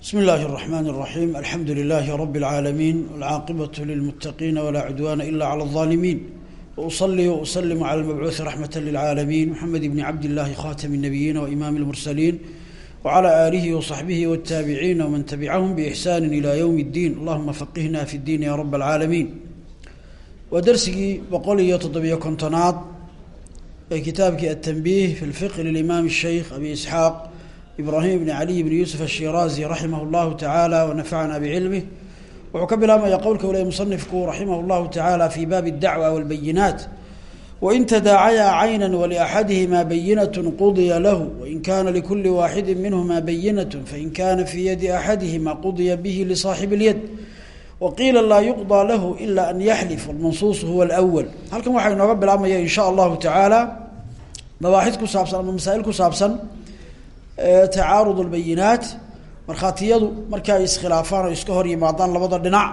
بسم الله الرحمن الرحيم الحمد لله رب العالمين والعاقبة للمتقين ولا عدوان إلا على الظالمين وأصلي وأسلم على المبعوث رحمة للعالمين محمد بن عبد الله خاتم النبيين وإمام المرسلين وعلى آله وصحبه والتابعين ومن تبعهم بإحسان إلى يوم الدين اللهم فقهنا في الدين يا رب العالمين ودرسي بقولي تضبي كنتناط كتابك التنبيه في الفقه للإمام الشيخ أبي إسحاق ibraahim bni caliy bni yuusuf ashiraazi raximah llahu tacaala wanafacana bicilmih wuxuu ka bilaabmaya qowlka u ley musanifku raximah llahu tacaala fi baabi اdacwa walbayinaat wain tadaacayaa cayna waliaxadihima bayinat qudiya lahu wain kana likuli waaxidi minhuma bayinat fain kana fii yadi axadihima qudiya bihi lisaaxibi اlyad waqiila laa yuqضى lahu ila an yaxlif almansuus huwa اlأwl halkan waxaa inooga bilaabmaya in sha allahu tacaala mabaaxid ku saabsan ama masaa'il ku saabsan tacaarud اlbayinaat markhaatiyadu marka ay iskhilaafaan oo iska hor yimaadaan labada dhinac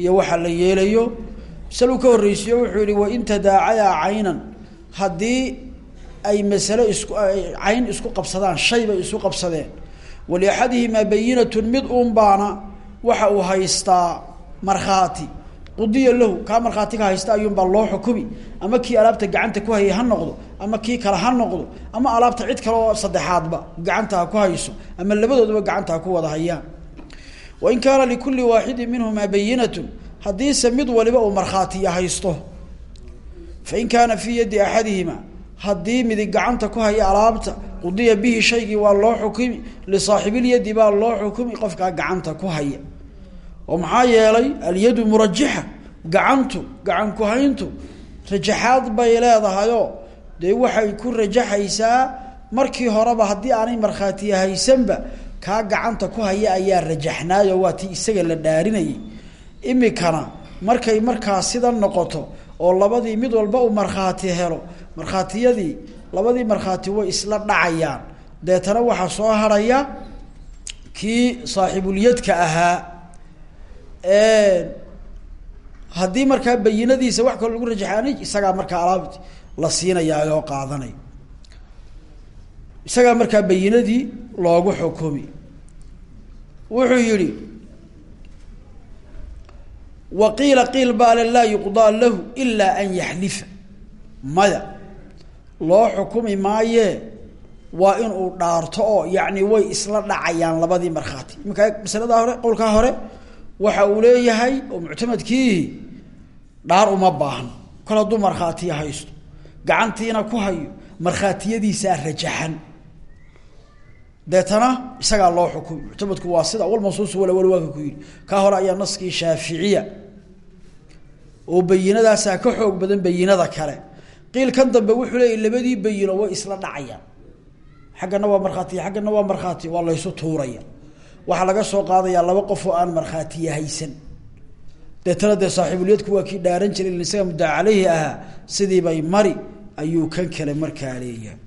iyo waxa la yeelayo masaluu ka horreysiiyo wuxuu yihi wain tadaacayaa caynan haddii ay masale isku cayn isku qabsadaan shay bay isku qabsadeen. Waliaxadihimaa bayinatun mid uun baana waxa uu haystaa markhaati. Qudiya lahu kaa markhaatiga haysta ayuunbaa loo xukumi. Ama kii alaabta gacanta ku hayay ha noqdo ama kii kale ha noqdo ama alaabta cid kale oo saddexaadba gacanta ku hayso ama labadoodaba gacanta ku wada hayaan. Wain kaana likulli waaxidin minhumaa bayinatun haddiise mid waliba uu markhaatiya haysto. Fain kaana fii yaddi axadihima haddii midig gacanta ku haya alaabta qudiya bihi shaygii waa loo xukumi lisaaxibilyadi baa loo xukumi qofkaa gacanta ku haya. Oo maxaa yeelay alyadu murajixa gacantu gacan ku-hayntu rajaxaad bay leedahayoo dee waxay ku rajaxaysaa markii horeba haddii aanay markhaatiya haysanba kaa gacanta ku haya ayaa rajaxnaayo waa isaga la dhaarinayay. Imikana markay markaa sida noqoto oo labadii mid walba uu markhaati helo markhaatiyadii labadii markhaati way isla dhacayaan. Deetana waxaa soo harhaya kii saaxiibulyadka ahaa haddii markaa bayinadiisa wax kaloo lagu rajaxaanay isagaa markaa alaabti la siinayaa oo qaadanay. Isagaa markaa bayinadii loogu xukumi. Wuxuu yihi wa qiila qiil baale laa yuqdaa lahu ilaa an yaxlifa. Maya loo xukumi maayee waa in uu dhaarto oo yacni way isla dhacayaan labadii markhaati. Iminkaa masaladaa hore qowlkaa hore waxa uu leeyahay oo muctamadkiihi dhaar uma baahno. Kol hadduu markhaatiya haysto gacantiina ku hayo markhaatiyadiisaa rajaxan deetana isagaa loo xukumi muctamadku waa sida walmansuusu walawal waaka ku yidhi. Kaa hore ayaa naskii shaaficiya. Oo bayinadaasaa ka xoog badan bayinada kale. Qiil kan dambe wuxuu leeyahy labadii bayino way isla dhacayaan. Xaggana waa markhaatiya xaggana waa markhaati waa laysu tuuraya. Waxaa laga soo qaadayaa laba qof oo aan markhaatiya haysan. Deetana dee saaxiibulyadku waa kii dhaaran jiray isaga muddaa ahaa sidii bay mari ayuu kan kale markaa leeyahay.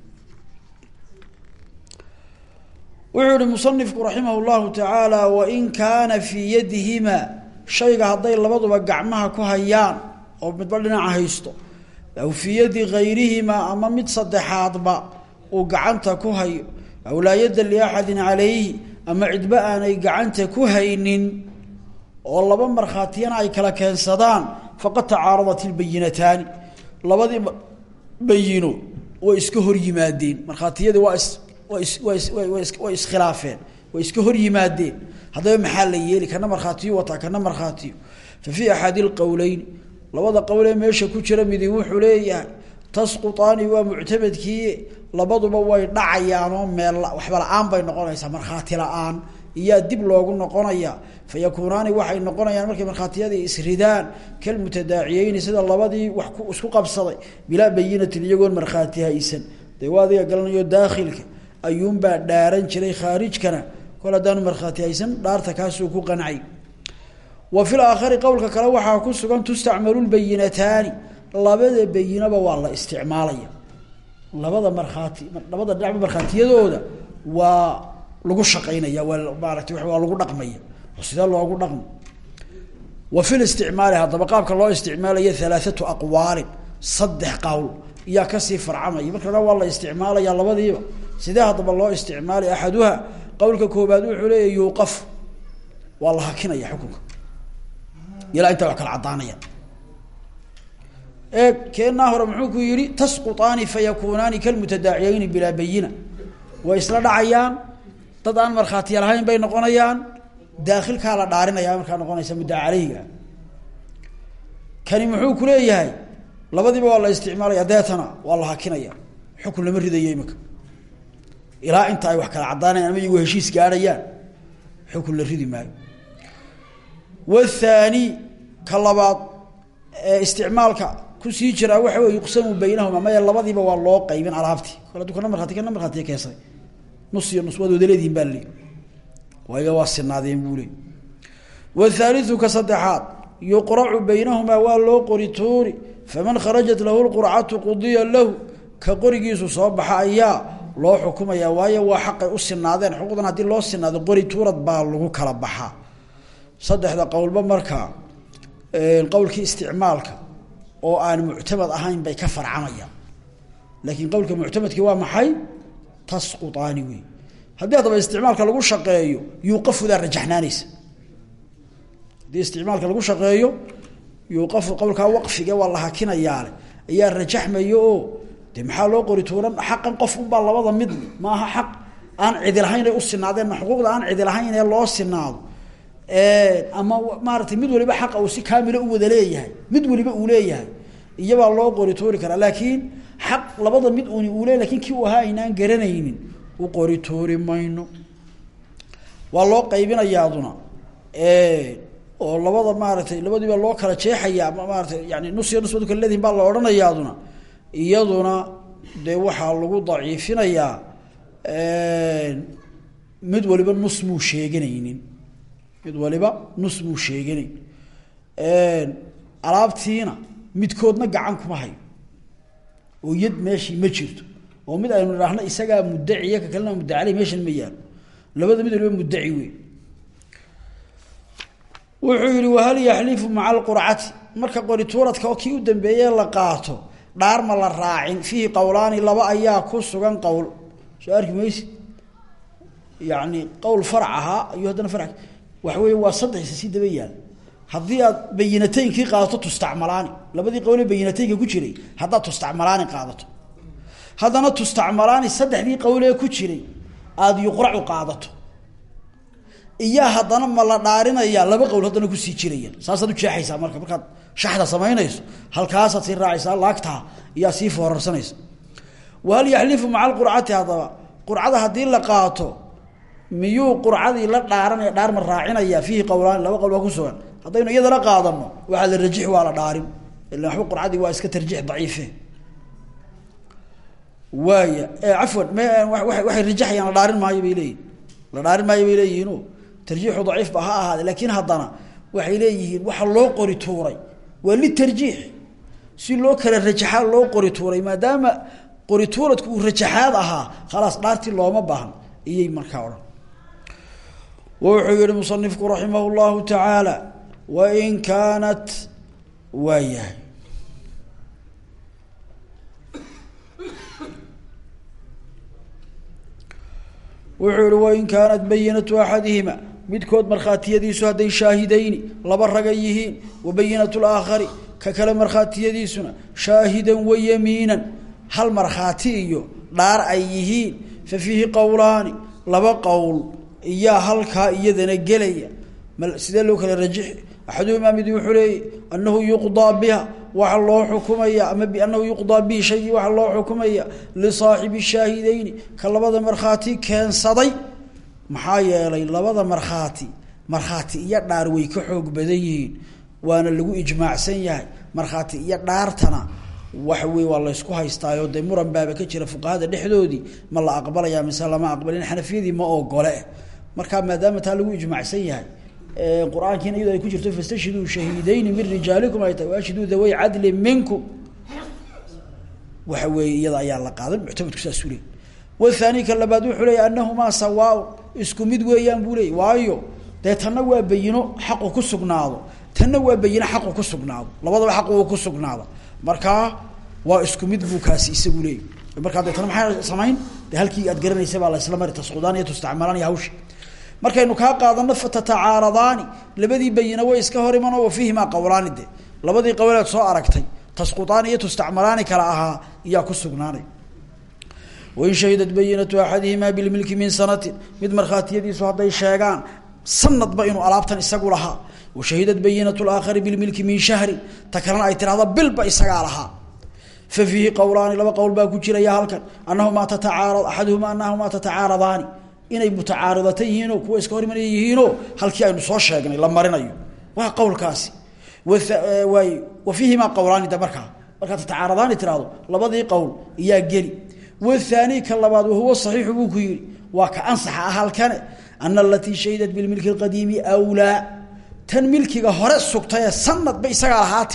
Wuxuu yihi musanifku raximah llahu tacaala wain kaana fii yadihimaa shayga hadday labaduba gacmaha ku hayaan oo midba dhinaca haysto aw fii yadi gayrihimaa ama mid saddexaadba uu gacanta ku hayo aw laa yadda liaxadin calayhi ama cidba aanay gacanta ku haynin oo laba markhaatiyana ay kala keensadaan faqad tacaaradat ilbayinataani labadii bayino way iska hor yimaadeen. Markhaatiyadii waa is waa is waa is way iskhilaafeen way iska hor yimaadeen. Haddaba maxaa la yeeli kana markhaatiyo? Wataa kana markhaatiyo. Fa fii axadi lqowleyn labada qowlee meesha ku jira midi wuxuu leeyahay tasqutaani waa muctamadkii labaduba way dhacayaanoo meel waxba la'aan bay noqonaysaa. Markhaati la'aan iyaa dib loogu noqonaya. Fa yakuunaani waxay noqonayaan markay markhaatiyadii isridaan kalmutadaaciyeyni sida labadii wax ku isku qabsaday. Bilaa bayinatin iyagoon markhaati haysan. Galanayo daakhilka. Ayuunbaa dhaaran jiray khaarijkana. Kol haddaan markhaati haysan dhaarta ku qancay. Wa fil aakhari qowlka kale waxaa ku sugan tustacmalu lbayinataani labada bayinaba waa la isticmaalaya. Labada markhaati labada dhinacba markhaatiyadooda waa lagu shaqaynaya waa maarata waa lagu dhaqmaya sidee loogu dhaqmo? Wa fil isticmaali haddaba loo isticmaalaya halaathatu aqwaalin saddex qowl iyaa ka sii farcamaya. Markana waa la isticmaalaya labadiiba. Sidee haddaba loo isticmaalay axaduha? Qowlka koobaad wuxuu leeya yuuqaf waa la hakinaya xukunka. Ilaa intaa wax kala caddaanaya. Ee keenaa hore muxuu ku yihi tasquطaani fayakunaani kalmutadaaciyayni bilaa bayina way isla dhacayaan dad aan markhaatiya lahayn bay noqonayaan daakilkaa la dhaarinaya markaa noqonaysa muddaa caleyga. Kani muxuu ku leeyahay labadiiba waa la isticmaalaya deetana waa la hakinaya. Xukun lama ridayo imika ilaa inta ay wax kala caddaanayaan ama iyagu heshiis gaadhayaan xukun la ridi maayo. Wathani ka labaad ee isticmaalka ku sii waxa wey yuqsamu baynahuma maya labadiiba waa loo qaybin alaabtii. Kole adu kana markhaati kana markhaatiya keensay nus iyo nus waad wada leedihin baa laleey waaga waa sinaadeen buu leey wthaaliu ka saddexaad yuqracu baynahumaa waa loo qori tuuri faman kharajat lahu lqurcatu qudiya lahu ka qorigiisu soo baxa ayaa loo xukumaya waayo waa xaqay u sinaadeen xuquuqdan haddii loo sinaado qori tuurad baa lagu kala baxaa saddexda qowlba markaa qowlkii isticmaalka oo aan muctamad tasquaani wey haddii haddaba isticmaalka lagu shaqeeyo yuuqafudaa rajaxnaanaysa. Haddii isticmaalka lagu shaqeeyo yuuqafu qowlkaa waqfige waa la hakinayaale ayaa rajaxmaya oo maxaa loo qori tuuran? Xaqan qof unbaa labada mid maaha xaq. Aan cidi lahayn ay u sinaadeen xuquuqda aan cidi lahayn loo sinaado. Ama maaratay mid waliba xaqa uu si kaamila u wada leeyahay mid waliba uu leeyahay iyabaa loo qori tuuri karaa. Laakiin xaq labada mid uni uu leey laakiin kii u ahaa aynaan garanaynin u qori tuuri mayno. Waa loo qaybinayaaduna oo labada maaratay labadiiba loo kala jeexaya ama maaratay yani nus iyo nus kala leedihin baa la odhanayaaduna. Iyaduna dee waxaa lagu daciifinayaa mid waliba nus muu sheeganaynin. Mid waliba nus muu sheeganayn alaabtiina midkoodna gacan kuma hayo oo yad meeshii ma jirto. Oo mid aynu idhaahno isagaa muddaciya ka kalena mudda caley meeshan ma yaalo labada mid waliba muddaci wey wuxuu yihi wahal yaxlifu maca alqurcati? Marka qori tuuradka oo kii u dambeeye la qaato dhaar ma la raacin. Fiihi qowlaani laba ayaa ku sugan qowl. Soo arki maysi yani qowl farac ahaa ayuu haddana farac. Waxa weeye waa saddexisa si daba haddii aad bayinateynkii qaadato tustacmalaani. Labadii qowlee bayinateynka ku jiray haddaad tustacmalaani qaadato. Haddana tustacmalaani saddexdii qowlee ku jiray aada yuqracu qaadato. Iyo haddana ma la dhaarinayaa laba qowl haddana ku sii jirayaan. Saasaad ujeexaysaa marka markaad shaxda samaynayso halkaasaad sii raacaysaa laagtaa iyaa sii foorarsanaysa. Wahal yaxlifu maca alqurcati haddaba? Qurcada haddii la qaato miyuu qurcadii la dhaaranaya? Dhaar ma raacinaya fiihi qowlaani laba qowl ku sugan haddaynu iyadana qaadano waxaa la rajix waa la dhaarin. Ila waxba qurcadii waa iska tarjiix daciife. Waaya cafwan m waxay rajaxayaan la dhaarin maayo bay la dhaarin maayo bay leeyihiino tarjiixu daciif ba ha laakiin haddana waxay leeyihiin waxa loo qori tuuray. Waa litarjiix si loo kala rajaxaa loo qori tuuray maadaama qori tuuradku uu ahaa khalaas dhaartii looma baahan. Iyay markaa odhan. Wuxuu yihi musanifku raximah llahu wain kaanat waa yahay wuxuu yihi wain kaanat bayinatu axadihima midkood markhaatiyadiisu hadday shaahidayni laba raga yihiin wa bayinatu laakhari ka kale markhaatiyadiisuna shaahidan wa yamiinan hal markhaati iyo dhaar ay yihiin fa fiihi qowlaani laba qowl iyaa halkaa iyadana gelaya sidee loo kala rajixi axaduhumaa mid wuxuu leeyay anahu yuqdaa biha waxa loo xukumaya ama bianahu yuqdaa bihi shaygii waxaa loo xukumaya lisaaxibi shaahidayni ka labada markhaati keensaday maxaa yeelay labada markhaati markhaati iyo dhaar way ka xoog badan yihiin waana lagu ijmaacsan yahay markhaati iyo dhaartana waxa wey waa laysku haystaayo dee muran baaba ka jira fuqahada dhexdoodii ma la aqbalaya mise lama aqbalin xanafiyadii ma ogole markaa maadaama taa lagu ijmaacsan yahay qur'aankiina iyadoo ay ku jirto fastashhiduu shahiidayni min rijaalikum ay tahay waashhiduu daway cadlin minkum waxa weeye iyada la qaadan muctamadku saas u leey wathani ka labaad wuxuu leeya anahumaa sawaaun isku mid weeyaan buu leey waayo dee waa bayino xaqu ku sugnaado. Tanna waa bayino xaqu ku sugnaado. Labadaba xaq uu ku sugnaado. Markaa waa isku mid buu kaasi isagu leeyay markaa deetana maxay samayn? Halkii aad garanaysa baa la isla mari tasqudaan iyo tustacmalaan iyo markaynu kaa qaadano fatatacaaradaani. Labadii bayina way iska hor iman wa fiihimaa qowlaani labadii qowleed soo aragtay tasquaani iyo tustacmalaani kala ahaa iyaa ku sugnaanay. Wain shahidat bayinatu axadihimaa bilmilki min sanatin. Mid markhaatiyadiisu hadday sheegaan sanadba inuu alaabtan isagu lahaa. Wa shahidat bayinatu laakhari bilmilki min shahrin ta kalena ay tirahdo bilba isagaa lahaa. Fa fiihi qowlaani laba qowl baa ku jiraya halkan. Anahumaa tatacaara axaduhumaa anahumaa tatacaaradaani inay mutacaaridata yihiinoo kuwa iska hor imanaya yihiinoo halkii aynu soo sheegnay la marinayo. Waa qowlkaasi. Waay wa fiihimaa qowlaani de markaa. Markaa tatacaaradaani labadii qowl iyaa geli. Wthaani ka labaad wahuwa saxiixu buu ku yihi waa ka ansaxa ah halkane ana alatii shahidat bilmilki اqadiimi wlaa tan milkiga hore sugtay ee sanadba isagaa lahaa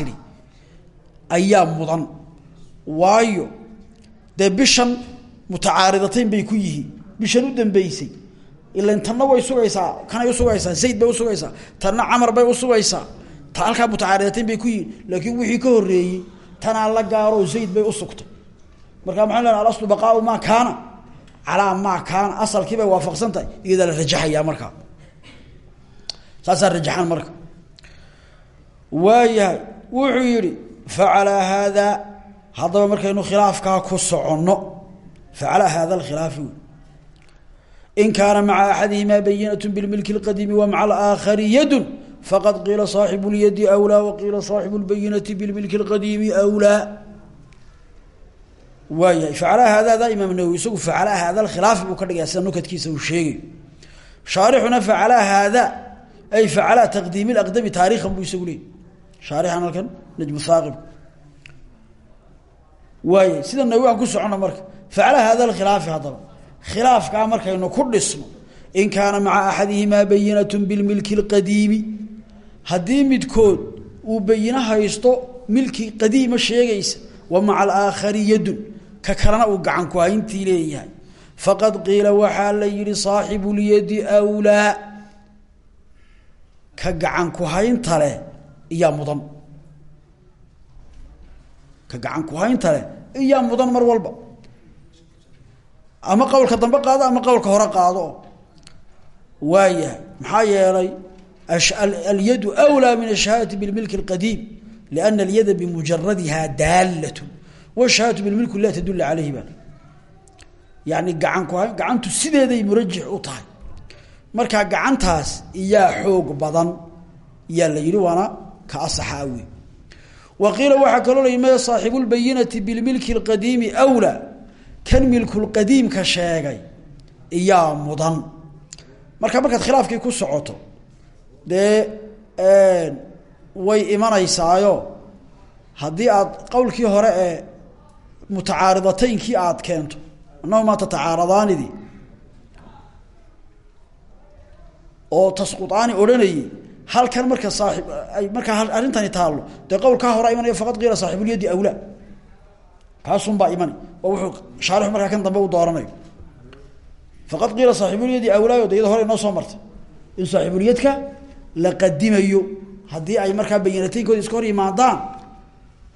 ayaa mudan. Waayo dee bishan bay ku yihiin bishan u dambeysay. Ilan tanna way sugaysaa kanay usugaysaa zayd bay usugaysaa tanna camar bay usugaysaa ta halkaa bay ku yihiin laakiin wixii ka horeeyey tanaa la gaaro zayd bay usugtay markaa maxaa lena alaslu baqaau maa kaana? Calaa maa kaana. Asalkii bay waafaqsan tahay iyadaa la rajaxayaa markaa. Saasaa rajaxaan marka. Waayahay wuxuu yihi facalaa haadaa haddaba markaynu khilaafkaa ku soconno. Facalaa haada alkhilaafi. wey in kaana maca axadihimaa bayinat bilmilki اlqadiimi wa maca alaakhari yadun faqad qiila saaxibu اlyadi awlaa waqiila saaxibu اlbayinati bilmilki اlqadiimi awlaa waayahay facalaa haadadaa imaam nawowi isagu facalaa haada alkhilaafi buu ka dhigaya sida nukadkiisa uu sheegayo shaarixuna facalaa haada ay facalaa taqdiimi laqdami taarikhan buu isagu leeyay shaarixan halkan najmu haaqib waayay sida nawowi aan ku socono marka facalaa haada alkhilaafi haddaba khilaafkaa markaynu ku dhisno in kaana maca axadihimaa bayinat bilmilki اlqadiimi haddii midkood uu bayino haysto milki qadiima sheegaysa wa maca alaakhari yadun ka kalena uu gacan ku hayntii leeyahay. Faqad qiila waxaa la yihi saaxibu lyadi wlaa ka gacan ku haynta leh iyaa mudan. Ka gacan ku haynta leh iyaa mudan mar walba ama qowlka dambe qaado ama qowlka hore qaado. Waayahay maxaa yeelay alyadu wlaa min ashahaadati bilmilki اlqadiim liana alyada bimujaradiha daalat wshahaadatu bilmilku la tadul caleyhi ba yani gacan ku gacantu sideeday murajix u tahay. Markaa gacantaas iyaa xoog badan yaa la yihi waana ka asaxaa wey wa qiila waxaa kaloo la yimid saaxibulbayinati bilmilki اlqadiimi wlaa kan milkulqadiimka sheegay iyaa mudan. Marka markaad khilaafkii ku socoto dee way imanaysaayo haddii aad qowlkii hore ee mutacaaridatayinkii aad keento annahumaa tatacaaradaanidii oo tasquaani odhanayey halkan marka saaib markaa arrintani taallo dee qowlkaa hore imanaya faqad qiila saaxibulyadi awlaa kaasunbaa imani oo wuxuu shaarixu markaa kan dambe u dooranayo. Faqad qiila saaxibulyadi awlaayo de hore inoo soo martay. In saaxibulyadka la qadimayo. Haddii ay markaa bayinateynkooda iska hor yimaadaan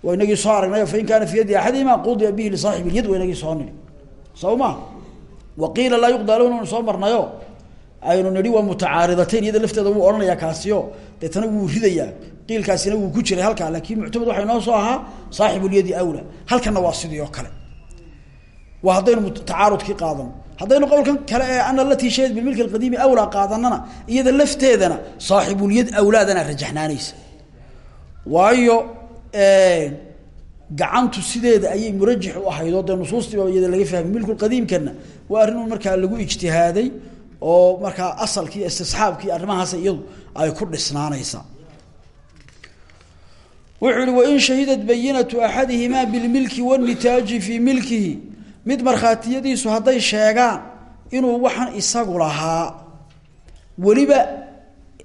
waa inagii soo aragnay fain kaana fi yadi axadihima qudiya bihi lisaaxib اlyad waa inagii soo nidhi soo ma wa qiila laa soo marnayo aynu nidhi waa mutacaaridateyn iyada lafteeda wuu odhanayaa kaasiyo. Deetana wuu ridayaa. Qiilkaasina wuu ku jiray halkaa laakiin muctamad waxaa inoo soo ahaa saaxib اlyadi awla. Halkana waa sidii oo kale. Waa haddaynu tacaarudkii qaadano haddaynu qowlkan kale ee ana alatii shahid bilmilki alqadiimi awlaa qaadanana iyada lafteedana saaxibulyad awlaadana rajaxnaanaysa. Waayo gacantu sideeda ayay murajix u ahayd oo dee nusuustiiba iyada laga fahmay milkulqadiimkana waa arrin markaa lagu ijtihaaday oo markaa asalkii istisxaabkii arrimahaas iyadu ay ku dhisnaanaysaa wuxuu ihi wain shahidat bayinatu axadihimaa bilmilki wanitaaji fii milkihi. Mid markhaatiyadiisu hadday sheegaan inuu waxaan isagu lahaa. Weliba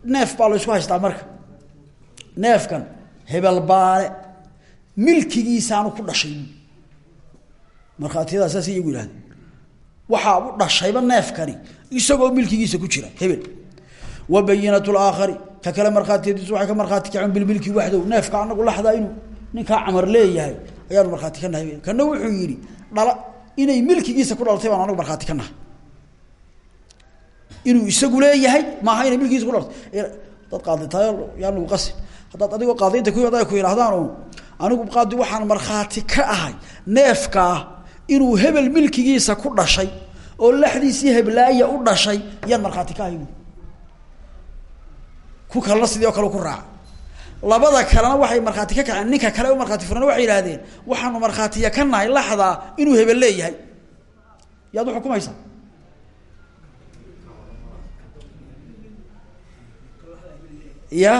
neef baa la ysku haystaa marka. Neefkan hebel baale milkigiisaanu ku dhashay. Markhaatiyadaas saas iyagu yihahdeen waxaa u dhashayba neefkani isagoo milkigiisa ku jira hebel. Wa bayinat laakhari ka kale markhaatiyadiisu waxay ka markhaati kaceen bilmilki waxdow neefka anagu laxdaa inuu ninkaa camar leeyahay ayaanu markhaati nahay. Kana wuxuu yidhi dhala inay milkigiisa ku dhalatay baan anagu markhaati nahay. Inuu isagu leeyahay maaha inay milkiisa ku dhalatay dad qaaditaay yaa lagu qasin haddaad adigoo qaadiinta ku ad ku yidhahdaan un anigu qaadi waxaan markhaati ka ahay neefkaa inuu hebel milkigiisa ku dhashay oo laxdiisii heblaaya u dhashay yaan markhaati ka ahay ku kalena sidii oo kale ku raaca labada kalena waxay markhaati ka kaceen. Ninka kale u markhaati furan waxay yidhahdeen waxaanu markhaatiya ka nahay laxdaa inuu hebel leeyahay. Yaad uxukumaysaa ya?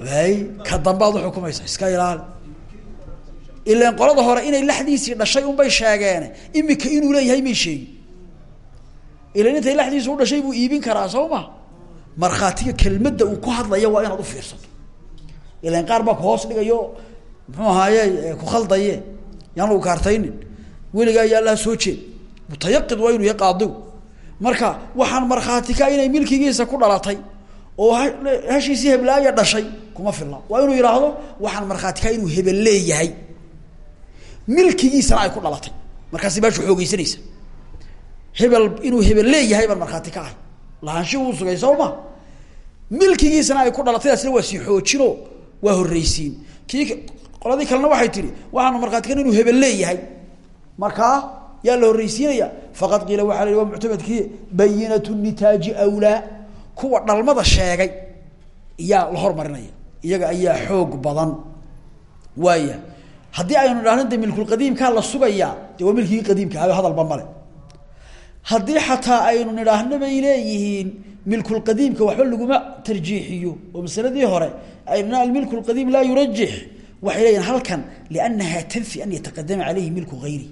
Ay ka dambaad uxukumaysa iska ilaali ilan qolada hore inay laxdiisii dhashay unbay sheegeene imika inuu leeyahay may sheegin. Ilan intay laxdiisi u dhashay buu iibin karaa soo ma kelmadda uu ku hadlaya waa inaad ufiirsato ilan qaar baa kuhoos dhigayo muxuu ahaaye ku khaldaye yaan lagu kaartaynin. Weligaa iyo allaha soo jeed. Mutayaqid waa inuu marka waxaan markhaati inay milkigiisa ku dhalatay oo hashiisii heblaaya dhashay kuma filla waa inuu yidhaahdo waxaan markhaati ka inuu hebel leeyahay milkigiisana ay ku dhalatay. Markaasi baashu xoogeysanaysa. Hebel inuu hebel leeyahay baan markhaati ka ahay. Lahaanshihi uu sugay soo milkigiisana ay ku dhalataydaasna waa sii xoojino waa horreysiin kii qoladii kalena waxay tihi waxaanu markhaati kan inuu hebel leeyahay. Markaa yaa la horreysiinaya faqad qiila waxaa la yihi waa bayinatu nitaaji awlaa. Kuwa dhalmada sheegay iyaa la hormarinaya. Iyaga ayaa xoog badan waaya haddii aynu idhahno de milkulqadiimkaa la sugayaa de waa milkigii qadiimka habe hadalba male haddii xataa aynu nidhaahno bay leeyihiin milkulqadiimka waxba laguma tarjiixiyo oo masaladii hore aynu almilku lqadiim laa yurajix waxay leeyihiin halkan liannaha tanfi an yataqadama caleyhi milku hayri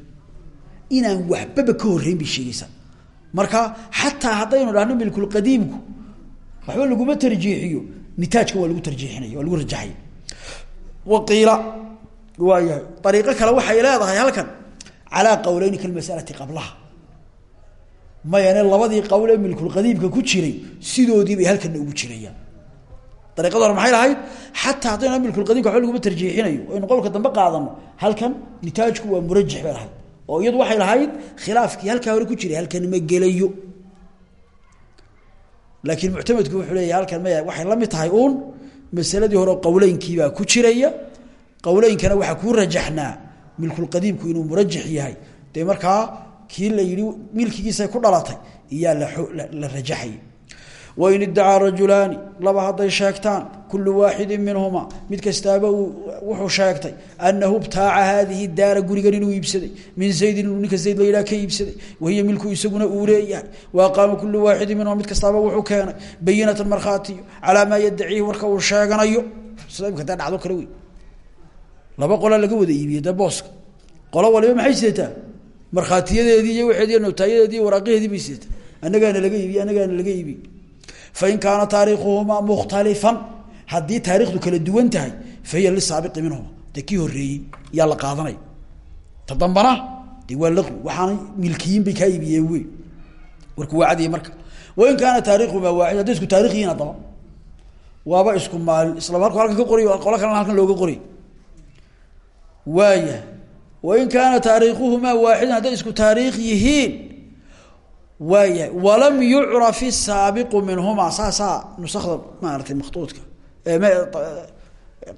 inaan waxbaba ka horreyn bay sheegaysaa. Marka xataa haddaynu dhahno milkulqadiimku waxba laguma tarjiixiyo nitaajka waa lagu tarjiixinaya waa lagu rajaxaya waqiila waayahay. Ariiqo kale waxay leedahay halkan calaa qowleyni kalmasalati qablaha. Mayane labadii qowl ee milkulqadiimka ku jiray sidoodii bay halkana ugu jirayaan. Dariiqada hore maxay lahayd? Xataa haddaynu milkulqadiimka waxba laguma tarjiixinayo aynu qowlka dambe qaadano halkan nitaajku waa murajix bay oo iyadu waxay lahayd khilaafkii halkaa hore ku jiray halkan ma gelayo. Laakiin muctamadku wuxuu leeyahy halkan maya waxay la uun masaladii hore qowleynkiibaa ku jiraya qowleynkana waxaa kuu rajaxnaa milkulqadiimku inuu murajix yahay. Dee markaa kii la yihi milkigiisa ku dhalatay iyaa la rajaxay. Wain iddacaa rajulaani laba hadday sheegtaan kulu waaxidin minhuma mid kastaaba wuxuu sheegtay anahu btaaca haadihi daara gurigan inuu iibsaday. Min zaydin inuu ninka zayd la yidhaha ka iibsaday. Wahiya milku isaguna uu leeyahay. Wa aqaama kulu waaxidin minhuma mid kastaaba wuxuu keenay. Bayinatan markhaatiyo calaa maa yadaciihi warka uu sheeganayo. Sida imika dee dhacdo kale wey laba qolaa laga wada iibiyey dee booska. Qolo waliba maxay sidataa markhaatiyadeedii iyo waxeedi notaayadeedii waraaqiheedii bay sidataa annagaana laga iibiye annagaana laga iibiye fain kaana taariikhuhumaa mukhtalifan haddii taarikhdu kala duwan tahay fahiya lisaabiqi minhuma dee kii yaa la qaadanaya ta dambana dee waa bay kaa iibiyeen wey. Warku waa cadiye marka wain kaana taarikhumaa waaxid hadday isku taarikh yihiin waaba isku maalin isla marku halkan ka qoray qolo kalena halkan looga qoray waaya. Wain kaana taariikhuhumaa waaxidan hadday isku taariikh yihiin waaya. Walam yucraf isaabiqu minhumaa saasaa nusakda maaragtay makhtuudka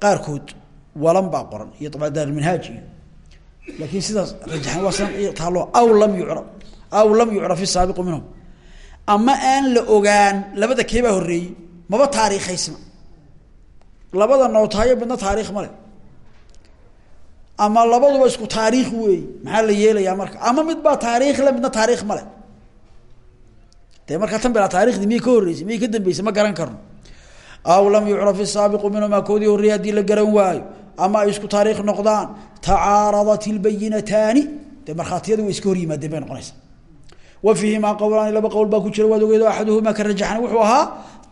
qaarkood walan baa qoran iyo daarminhaaj iyo. Laakiin sidaas rajaxan waa sidan aw lam yucraf aw lam yucraf isaabiqu minhum. Ama aan la ogaan labada keebaa horreeyey maba taariikhaysna. Labada nootaayo midna taariikh male ama labaduba isku taariikh weey. Maxaa la yeelayaa marka? Ama mid baa taariikh le midna taariikh male markaa tan bilaa taarikhdi miyay ka horreysay? Ka dambeysay? Ma garan karno. Aw lam yucraf isaabiqu minhumaa koodii horreeyey haddii la garan waayo. Ama isku taariikh noqdaan tacaaradat ilbayinataani dee markhaatiyadu way iska hor yimaadeen bay noqonaysaa. Wa fiihimaa qowlaani laba qowl baa ku jira waad ogeedo axaduhumaa ka rajaxan. Wuxuu ahaa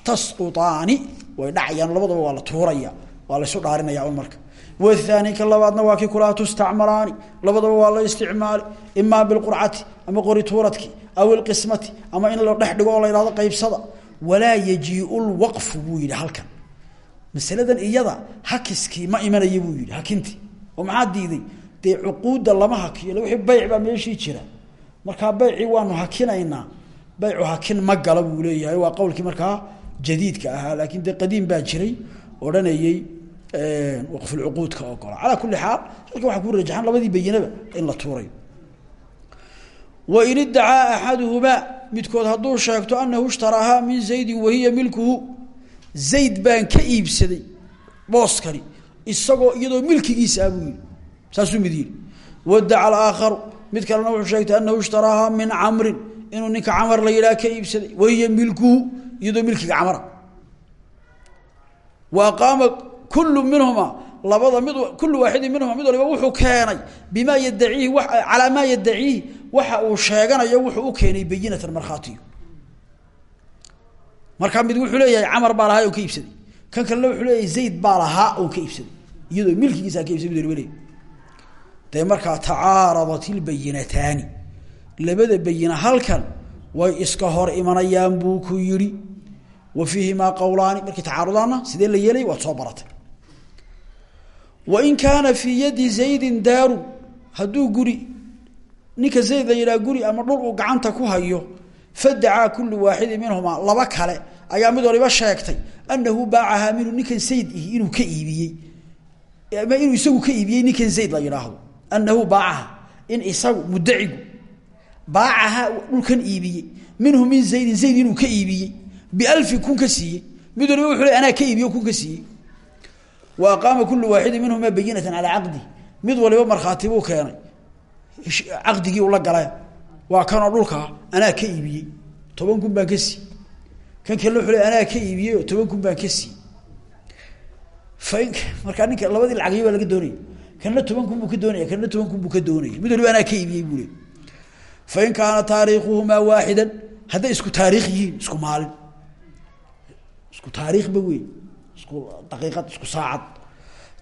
tasqutaani way dhacayaan labadaba waa la tuuraya waa la isu dhaarinaya marka wathani ka labaadna waa kii kulaa tustacmalaani labadaba waa la isticmaali imaa bilqurcati ama qori tuuradki aw ilqismati ama in la dhex la yidhahdo qaybsada walaa yajiiu lwaqfu buu yidhi halkan masaladan iyada hakiskii ma imanaya buu yidhi hakintii oo maxaa diiday dee cuquudda lama hakiyo wixii bayc baa meeshii jira markaa baycii waanu hakinaynaa baycu hakin ma gala buu leeyahay waa qowlkii markaa jadiidka ahaa laakiin dee qadiim baa jiray odhanayey waqfulcuquudka ogola calaa kuli xaal halkan waxaa ku rajaxan labadii bayinaba in la tuuray. Wain iddacaa axaduhumaa midkood hadduu sheegto anahu ishtaraahaa min zaydin wahiya milkuhu zayd baan ka iibsaday booskani isagoo iyadoo milkigiisa ah buu yihi saasuu mid alaakharu mid kalena wuxuu sheegtay anahu ishtaraahaa min camrin inuu ninka camar la yidhaha ka iibsaday wahiya milkuhu iyadoo milkiga camara. Wa kulu minhuma labada mid kulu waaxidin minhuma mid waliba wuxuu keenay bimaa yadaciihi calaa maa yadaciihi waxa uu sheeganayo wuxuu u keenay bayinatan markhaatiyo. Markaa mid wuxuu leeyahay camar baa lahaa on kan kalena wuxuu leeyahay zayd baa lahaa oon iyadoo milkigiisa ka ibsaday mid waliba leeyahy dee labada bayina halkan way iska hor imanayaan buu ku yidhi. Wa fiihimaa qowlaani markii tacaarudaana sidee la yeelay waad soo baratay wain kaana fii yadi zaydin daaru hadduu guri ninka zayd la yidhaha guri ama dhul uu gacanta ku hayo fadacaa kulu waaxidin minhumaa. Laba kale ayaa mid waliba sheegtay anahu baacahaa minhu ninkan zayd ihi inuu ka iibiyey. Ama inuu isagu ka iibiyey ninkan zayd la yidhaahdo. Anahu baacaha in isagu mudacigu baacahaa dhulkan iibiyey. Minhu min zaydin zayd inuu ka iibiyey aqaama kulu waaxidin minhumaa bayinatan calaa caqdi mid waliba markhaati buu keenay. Caqdigii ula gala waa kanoo dhulkaa anaa ka iibiyey. Toban kun baan ka sii. Kan kale wuxuu le anaa ka iibiyey oo toban kun baan ka sii. Markaa ninka labadii lacagyo baa laga doonaya kanna toban kun buu ka doonaya kanna toban kun buu ka doonaya mid waliba anaa ka iibiyey buu le fain kaana taariikhuhumaa waaxidan hadday isku taariikh yihiin isku maalin. Isku taariikhba wey isku daqiiqad isku saacad.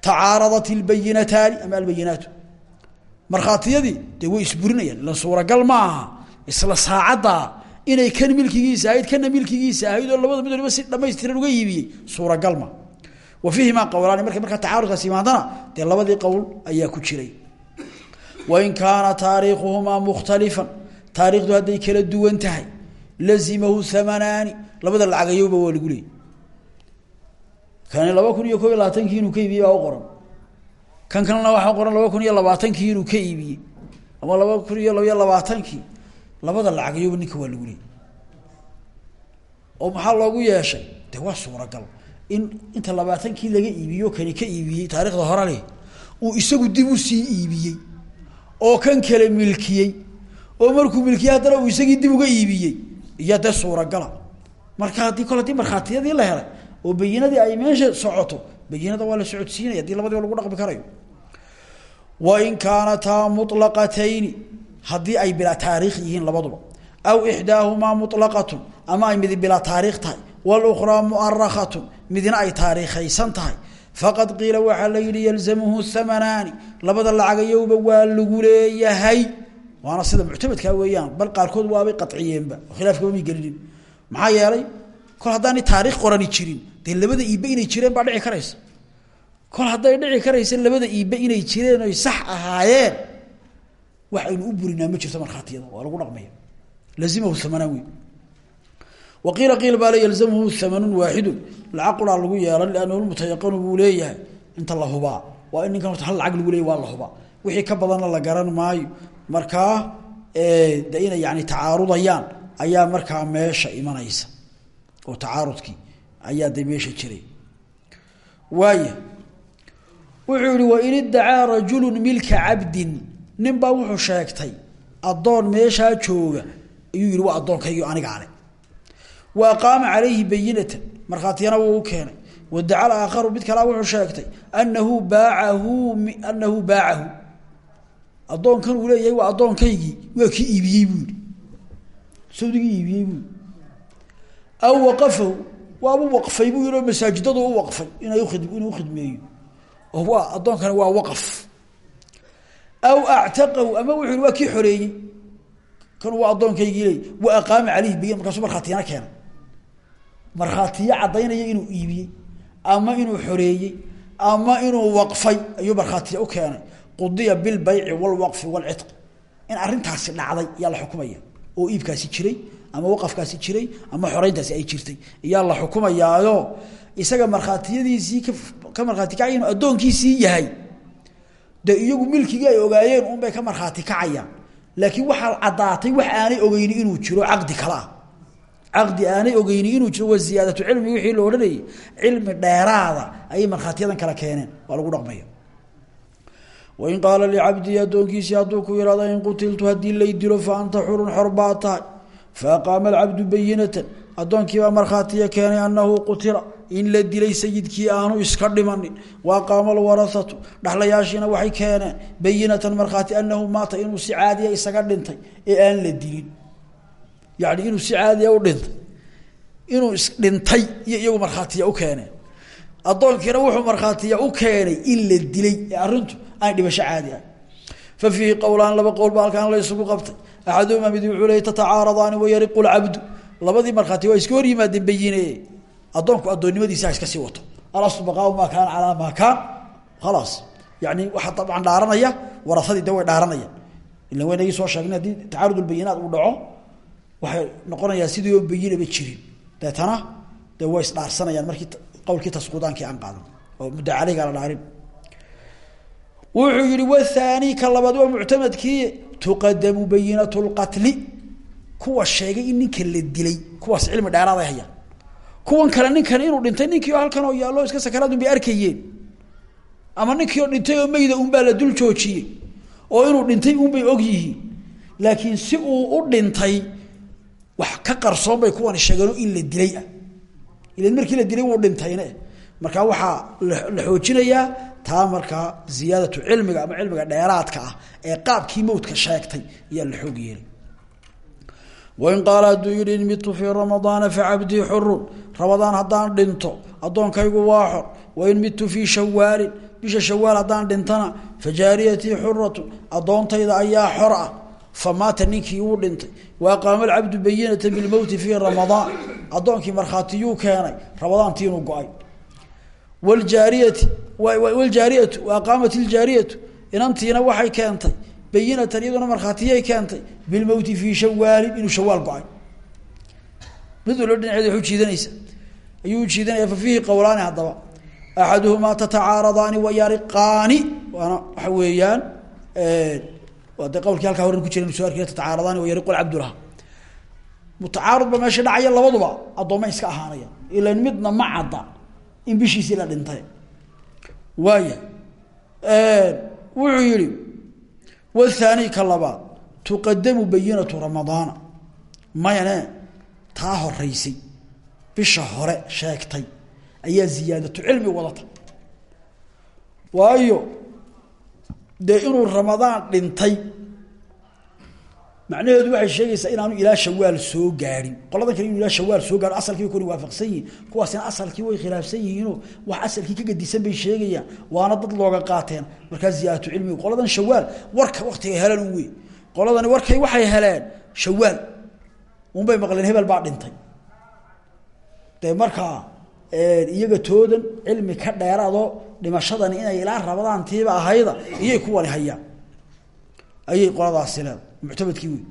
Tacaaradat ilbayinataani ama albayinaatu markhaatiyadii dee way isburinayaan. Ila suuragal ma isla saacaddaa inay kan milkigiisa ahayd kana milkigiisa ahayd oo labada mid si dhamaystiran uga iibiyey suuragal ma. Wa fiihimaa qowlaani markay markaa tacaarudkaas yimaadana dee labadii qowl ayaa ku jiray. Wain kaana taariikhuhumaa mukhtalifan taariikhdu hadday kala duwan tahay lazimahu hamanaani labada lacagayowba waa lagu leeyay kani laba kun iyo kob iyo labaatankii inuu ka iibiyey baa u qoran. Kan kalena waxaa qoran laba kun inuu ka iibiyey ama laba kun iyo labaiyo labaatankii ninka waa lagu leeyay oo maxaa loogu yeeshay? De waa suuragal. In inta labaatankii laga iibiyo kani ka iibiyey taarikhda hore uu isagu dib u sii iibiyey. Oo kan kale milkiyey. Oo markuu milkiyey haddana isagii dib uga iibiyey. Iyo dee suuragala marka haddii kol haddii markhaatiyadii la helay oo bayinadii ay meesha socoto bayinada waa la haddii labadiba lagu dhaqmi karayo. Wain kaanataa mulaqatayni haddii ay bilaa taariikh yihiin labaduba aw ixdaahumaa mulaqatun ama ay midi bilaa taariikh tahay. Walukhraa muarakhatun midna ay taariikhaysan tahay. Faqad qiila waxaa la yalzamuhu hamanaani labada lacagayowba waa lagu leeyahay. Waana sida muctamadkaa weeyaan bal qaarkood waabay qaciyeenba khilaafkaba may gelinin. Maxaa yeelay kol haddaanay taariikh qorani jirin dee labada iibe inay jireen baa dhici karaysa. Kol hadday dhici karaysa labada iibe inay jireen oy sax ahaayeen wax aynu u burinaa ma jirto markhaatiyada waa lagu dhaqmaya. Lazimahu hamanaan wey waqiila qiil baa le yalzamhu hamanun waaxidun lacag lagu yeelan liannahu lmutayaqanu buu leeyahay. Inta la hubaa. Waa in ninkan hal lacag lagu waa la hubaa. Wixii ka badanna la garan maayo. Markaa de inay yani tacaarudayaan ayaa markaa meesha imanaysa oo tacaarudkii ayaa de meesha jiray. Waaya wuxuu yihi wain iddacaa rajulu milka cabdin. Nin baa wuxuu sheegtay addoon meeshaa jooga. Ayuu yihi waa addoonkaygi anigaale wa aqaama calayhi bayinatan. Markhaatiyana wuu u keenay. Wadaca alaakharu mid kalea wuxuu sheegtay anahu baacahu anahu baacahu. Addoonkan uu leeyahay waa addoonkaygii waa kii iibiyey buu yihi sawdigii iibiyey buu yihi aw waqafahu. Waabuu waqfay buu yihi oo masaajidadu u waqfay inuu ukhidmeeyo oo waa addoonkani waa waqf. Aw actaqahu ama wuxuu yihi waa kii xoreeyey. Kan waa addoonkaygii leey. Wa aqaama caleyhi bayin markaasuu markhaatiyana keenay. Markhaatiyo caddaynaya inuu iibiyey ama inuu xoreeyey ama inuu waqfay ayuu markhaatiya u keenay. Qudiya bilbayci walwaqfi walcitq in arrintaasi dhacday ayaa la xukumaya oo iibkaasi jiray ama waqafkaasi jiray ama xoreyntaasi ay jirtay. Iyaa la xukumayaayo isaga markhaatiyadiisii ka markhaati kacay inuu addoonkiisii yahay. De iyagu milkigii ay ogaayeen unbay ka markhaati kacayaan. Laakiin waxaa caddaatay wax aanay ogeyni inuu jiro caqdi kale ah. Aanay ogeyni inuu jiro waa ziyaadatu cilmi wixii la odhanayay cilmi dheeraada ayay markhaatiyadan kala keeneen. Waa lagu dhaqmaya. Wain qaala licabdii addoonkiisii hadduu ku yihahdo in qutiltu haddii lay dilo fa anta fa aqaama alcabdu bayinatan addoonkiibaa markhaatiya keenay annahu qutila in la dilay sayidkii aanu iska dhimanin wa aqaama alwarahatu dhaxlayaashiina waxay keeneen bayinatan markhaati anahu maata inuu si caadiya isaga dhintay ee aan la dilin yani inuu si caadiya u dhintay inuu isdhintay iyo iyagu markhaatiya u keeneen addoonkiina wuxuu markhaatiya u keenay in la dilay ee arrintu aan dhimasho caadi axaduhuma mid wuxuu leeyay tatacaaradaani wayariqu lcabdu labadii markhaati waa iska hor yimaadeen bayine addoonku iska sii wato alaslu baqaau maa kaana calaa maa kaan khalaas yani waxaa dabcan dhaaranaya warasadii de way dhaaranayaan ila waynagii soo sheegnay haddii tacaarud lbayinaat uu dhaco waxay noqonayaa sidii bayinaba jirin deetana dee way isdhaarsanayaan markii qowlkii tasqudaankii aan qaadan oo mudda la dhaarin wuxuu yihi wthaani ka labaad waa tuqadamu bayinat lqatli kuwa sheegay in ninka la dilay kuwaas cilmi dheeraaday hayaan. Kuwan kale ninkan inuu dhintay ninkii oo halkan oo yaallo iska sakaraadun bay arkayeen. Ama ninkii oo dhintay oo meyda unbaa la dul joojiyey oo inuu dhintay unbay og yihiin. Laakiin si uu u dhintay wax ka qarsoon bay kuwani sheegeeno in la dilay. Ah ilan markii la dilay wuu dhintayne markaa waxaa la xoojinayaa taa markaa ziyaadatu cilmiga ama cilmiga dheeraadka ah ee qaabkii mowdka sheegtay ayaa la xoog yeelay. Wain qaala hadduu yihi in midtu fii ramadaana facabdii xurun ramadaan haddaan dhinto addoonkaygu waa xor. Wain midtu fii shawaalin bisha shawaal haddaan dhintana fajaariyatii xuratu addoontayda ayaa xor ah. Famaata ninkii wuu dhintay. Wa aqaama alcabdu bayinata bilmowti fii ramadaan addoonkii markhaatiyuu keenay ramadaantii inuu go'ay wljaariyatu aqaamat iljaariyatu inantiina waxay keentay bayinatan iyaduna markhaatiyay keentay bilmowti fii shawaalin inuu shawaal go'ay. Mid walba dhinaceeda waxu jiidanaysa. Ayuu ujiidanaya fa fiihi qowlaani haddaba. Axaduhumaa tatacaaradaani wayariqaani waana waxa weeyaan waa de qowlkii halkaa horan ku jira inu so arki tatacaaradaani wayariqu lcabdu laha mutacaarud ba meesha dhacaya labaduba addooma iska ahaanaya. Ilan midna ma cadda in bishiisii la dhintay waaya. Wuxuu yihi wthaani ka labaad tuqadamu bayinatu ramadaana mayane taa horeysay bisha hore sheegtay ayaa ziyaadatu cilmi wadata waayo dee inuu ramadaan dhintay macnaheedu waxay sheegaysaa inaanu ilaa shawaal soo gaadhin qoladan kale inu ilaa shawaal soo gaadho asalkii kuni waafaqsan yihiin kuwaasina asalkii way khilaafsan yihiinoo wax asalkii ka gadisan bay sheegayaan. Waana dad looga qaateen. Markaa ziyaadatu cilmigu qoladan shawaal warka waktiga heleen un wey qoladani warkay waxay heleen shawaal. Unbay maqleen hebel baa dhintay. Dee markaa iyaga toodan cilmi ka dheeraadoo dhimashadani inay ilaa rabadaantiiba ahayda iyay kuwani hayaan ayay qoladaasi leeda muctamadkii wey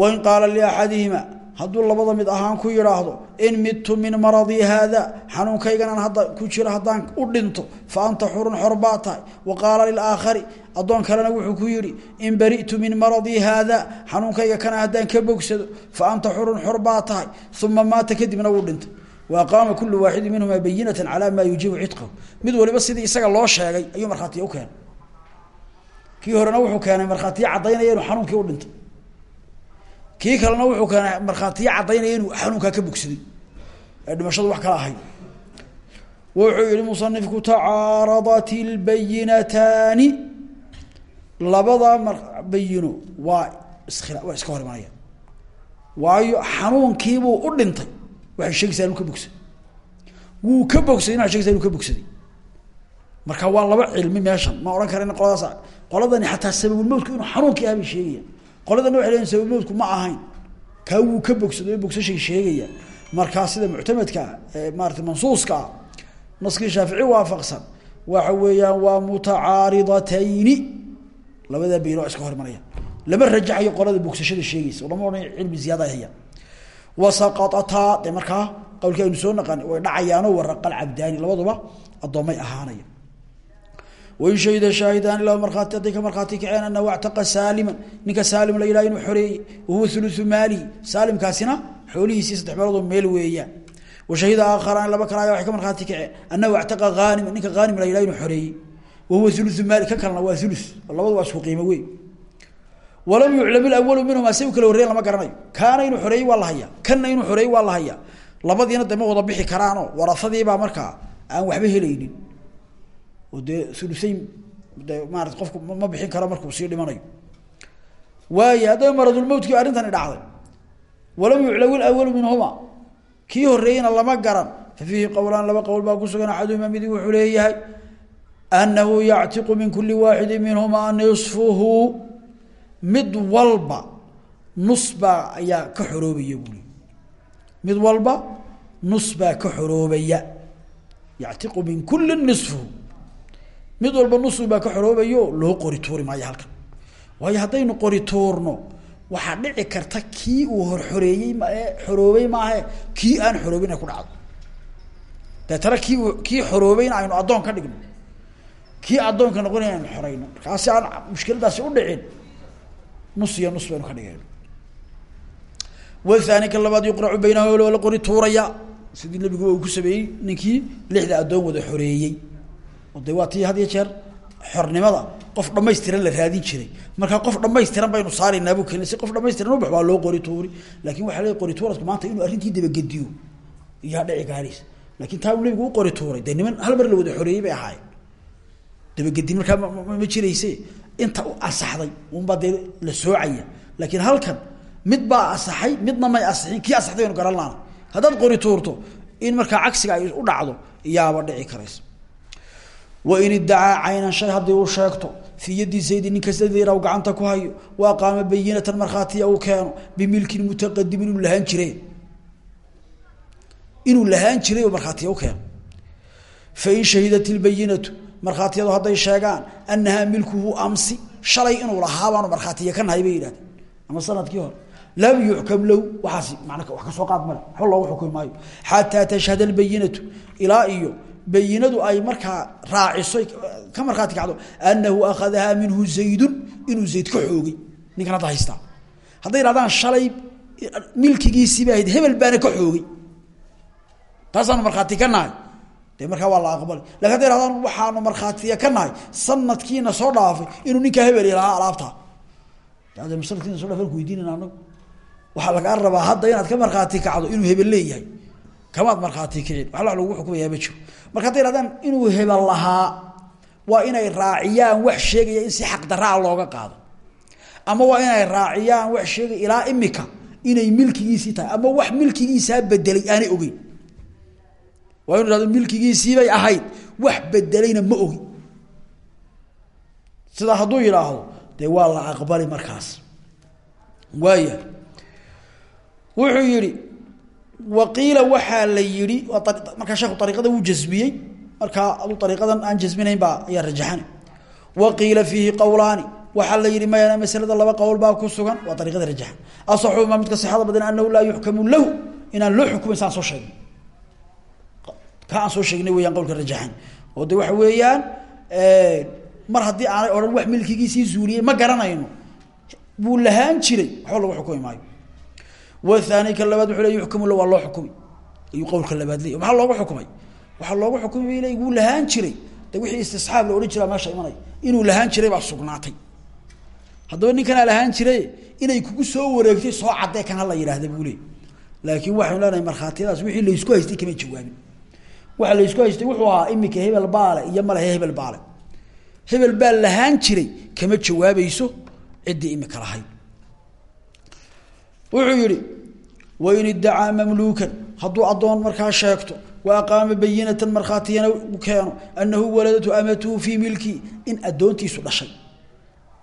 wain qaala liaxadihima hadduu labada mid ahaan ku yidhaahdo in midtu min maradii haada xanuunkayganan hadda ku jiro haddaan u dhinto fa anta xurun xor baa tahay. Wa qaala lilaakhari kalena wuxuu ku yidhi in bari'tu min maradii haada xanuunkayga kana haddaan ka bogsado fa anta xurun xor baa tahay. Uma maata kadibna wuu dhintay wa aqaama kulu waaxidi minhumaa bayinatan calaa maa yuujibu cidqahu. Mid waliba sidii isaga loo sheegay ayuu markhaatiya u keenay kii horena wuxuu keenay markhaatiye caddaynaya inuu xanuunkii u dhintay kii kalena wuxuu keenay markhaatiye caddaynaya inuu xanuunkaa ka bogsaday. Dhimashadu wax kala ahayd wuxuu yihi musanifku tacaaradat ilbayinataani labada bayino waa iskila waa iska hor imanaya waayo xanuunkiibuu u dhintay waxay sheegaysaa inuu ka bogsaday wuu ka bogsaday in waxay shegaysaa inuu ka bogsaday. Marka waa laba cilmi meeshan ma odhan kara qoladaas qoladani xataa sababulmowtku inuu xanuunkii ah bay sheegayaan qoladana waxay leeyiin sababulmowtku ma ahayn. Kaa wuu ka bogsado bogsashay sheegayaan markaa sida muctamadka maarata mansuuska ah naskii shaafici waafaqsan waxa weeyaan waa mutacaaridatayn. Labadaa bayno iska hor imanayaan lama rajaxayo qolada bogsashada sheegaysa lama odhan cilmi ziyaada ay hayaan wasaqatataa de markaa qawlkii aynu soo naqan way dhacayaanoo waraqal cabdaani labaduba addoommay ahaanaya wain shahida shaahidaani lahu markhaati hadday ka markhaati kaceen anahu actaqa saaliman. Ninka saalim la yidhaha inuu xoreeyey wahuwa ulusu maalihi saalimkaasina xoolihiisii saddex meeloodoo meel weeyaan washahida aakharaan laba kale aya waxay ka markhaati kaceen. Anahu actaqa haaniman ninka haanim la yidhaha inuu xoreeyey wahuwa ulusu ka kalena waa ulu labadu waa isku qiimo wey walam yuclam ilawalu minhuma say u kala horreyen lama garanayo. Kaana inuu xoreeyey waa la hayaa. Kanna inuu xoreeyey waa la hayaa. Labadiina de ma wada bixi karaanoo warasadiibaa markaa aan waxba helaynin oo dee uluseyn de maarata qofku ma bixin karo markuu sii dhimanayo. Waay haddaba maradulmowtkii arrintani dhacday. Walam yuclaw ilawalu minhuma. Kii horreeyeyna lama garan. Fa fiihi qowlaan laba qowl baa ku sugan. Axaduhuma midi wuxuu leeyahay anahu yactiqu min kuli waaxidi minhuma nisfuhu mid walba nus baa ayaa ka xoroobaya buuli mid walba nus baa ka xoroobaya. Yactiqu min kuli mid walba nusu baa ka xoroobayo loo qori tuuri maayo halkan. Waayo haddaynu qori tuurno waxaa dhici karta kii uu hor xoreeyey mae xoroobay maahe kii aan xoroobin ay ku dhacdo. Deetana kii kii xoroobayna aynu addoon ka dhigno. Kii addoonka noqonaya aynu xoreyno markaasi aan mushkiladaasi u dhicin nus iyo nus baynu ka dhigayno wathani ka labaad yuqracu baynahu la qori tuuraya. Sidii nabigu uu ku sameeyey ninkii lixda addoon wada xoreeyey de waa tii jeer xornimada qof dhamaystiran la raadin jiray. Markaa qof dhamaystiran baynu saaraynaa bu keli si qof dhamaystiran ubax waa loo qori tuuri laakiin waxa le qori tuuradku maanta inuu arrintii dabagediyo iyaa dhici gaaraysa laakiin taa uu u qori tuuray dee hal mar la wada xoreeyey bay ahaayeen. Dabagedi markaa ma jirayse inta u asaxday unbaa dee la soocaya laakiin halkan mid baa asaxay midna may asaxin kii asaxday baynu garan laana haddaad qori tuurto in markaa cagsiga ay u dhacdo iyaaba dhici karaysa wain iddacaa caynan shay haddii uu sheegto fii yadi saydi ninka sadeera u gacanta ku hayo wa aqaama bayinatan markhaatiya uu keeno bimilkin mutaqadimin inuu lahaan jiray. Inuu lahaan jiray oo markhaatiya u keeno. Fain shahidat ilbayinatu markhaatiyadu hadday sheegaan anahaa milkuhu amsi shalay inuu lahaa baanu markhaatiya ka nahay bay yidhahdeen. Ama sannadkii hore. Lam yuxkam low waxaasi mana wax ka soo qaad male bayinadu ay markaa raaciso ka markhaati kacdo anahu akhadahaa minhu zaydun inuu zayd ka xoogay. Ninkan hadda haystaa. Hadday ihahdaan shalay milkigiisiiba ahayd hebel baana ka xoogay. Taasaanu markhaati ka de markaa waa la aqbali laakiin haday waxaanu markhaatiya ka sanadkiina soo dhaafay inuu ninkaa hebel lahaa alaabtaa sanadkiina so dhaafay weydiinana anagu waxaa rabaa hadda inaad ka markhaati kacdo inuu hebel leeyahay kamaad markhaati kicin wax la lagu xukumayaa ma marka hadday ihahdaan inuu hebel lahaa waa inay raaciyaan wax sheegaya in si xaqdaraa looga qaado. Ama waa inay raaciyaan wax sheegaya ilaa imika inay milkigiisii tahay. Ama wax milkigiisaa bedelay aanay ogeyn. Waa inu ihahdo milkigiisiibay ahayd. Wax bedelayna ma ogi. Sidaa hadduu yidhaahdo dee waa la aqbali markaas. Waaya wuxuu yihi waqiila waxaa la yihi markaa sheekhu ariiqada wuu jasmiyey markaa adu ariiqadan aan jasminayn baa ayaa rajaxan waqiila fiihi qowlaani waxaa la yihi maya maslada laba qowl baa ku sugan waa ariiqada rajaxan asaxumaa midka sixada badan anahu laa yuxkamu lahu inaan loo xukumayn saan soo sheegnay. Ka soo sheegnay weyaan qowlka rajaxan. Oo de waxa weeyaan mar haddii aanay odhan wax milkigiisii zuuliyey ma garanayno. Buu lahaan jiray waxba lagu xukumi maayo wathani ka labaad wuxuu le yuxkamu la waa loo xukumi. Ayuu qowlka labaad leey maxaa loogu xukumay. Waxaa loogu xukumay le wuu lahaan jiray. De wixii istisxaab la odhan jiraa meesha imanaya inuu lahaan jiray baa sugnaatay. Haddaba ninkanaa lahaan jiray inay kugu soo wareegtay soo caddee kan hala yidhaahda buu leey laakiin waxaynu leenahay markhaatiyadaas wixii laysku haystay kama jawaabin. Waxa laysku haystay wuxuu ahaa imika hebel baale iyo malehe hebel baale. Hebel baa lahaan jiray kama jawaabayso ciddii imika lahayd wuxuu yihi wain iddacaa mamluukan. Hadduu addoon markaa sheegto wa aqaama bayinatan markhaatiyana keeno anahu waladatu amatuhu fii milkii. In addoontiisu dhashay.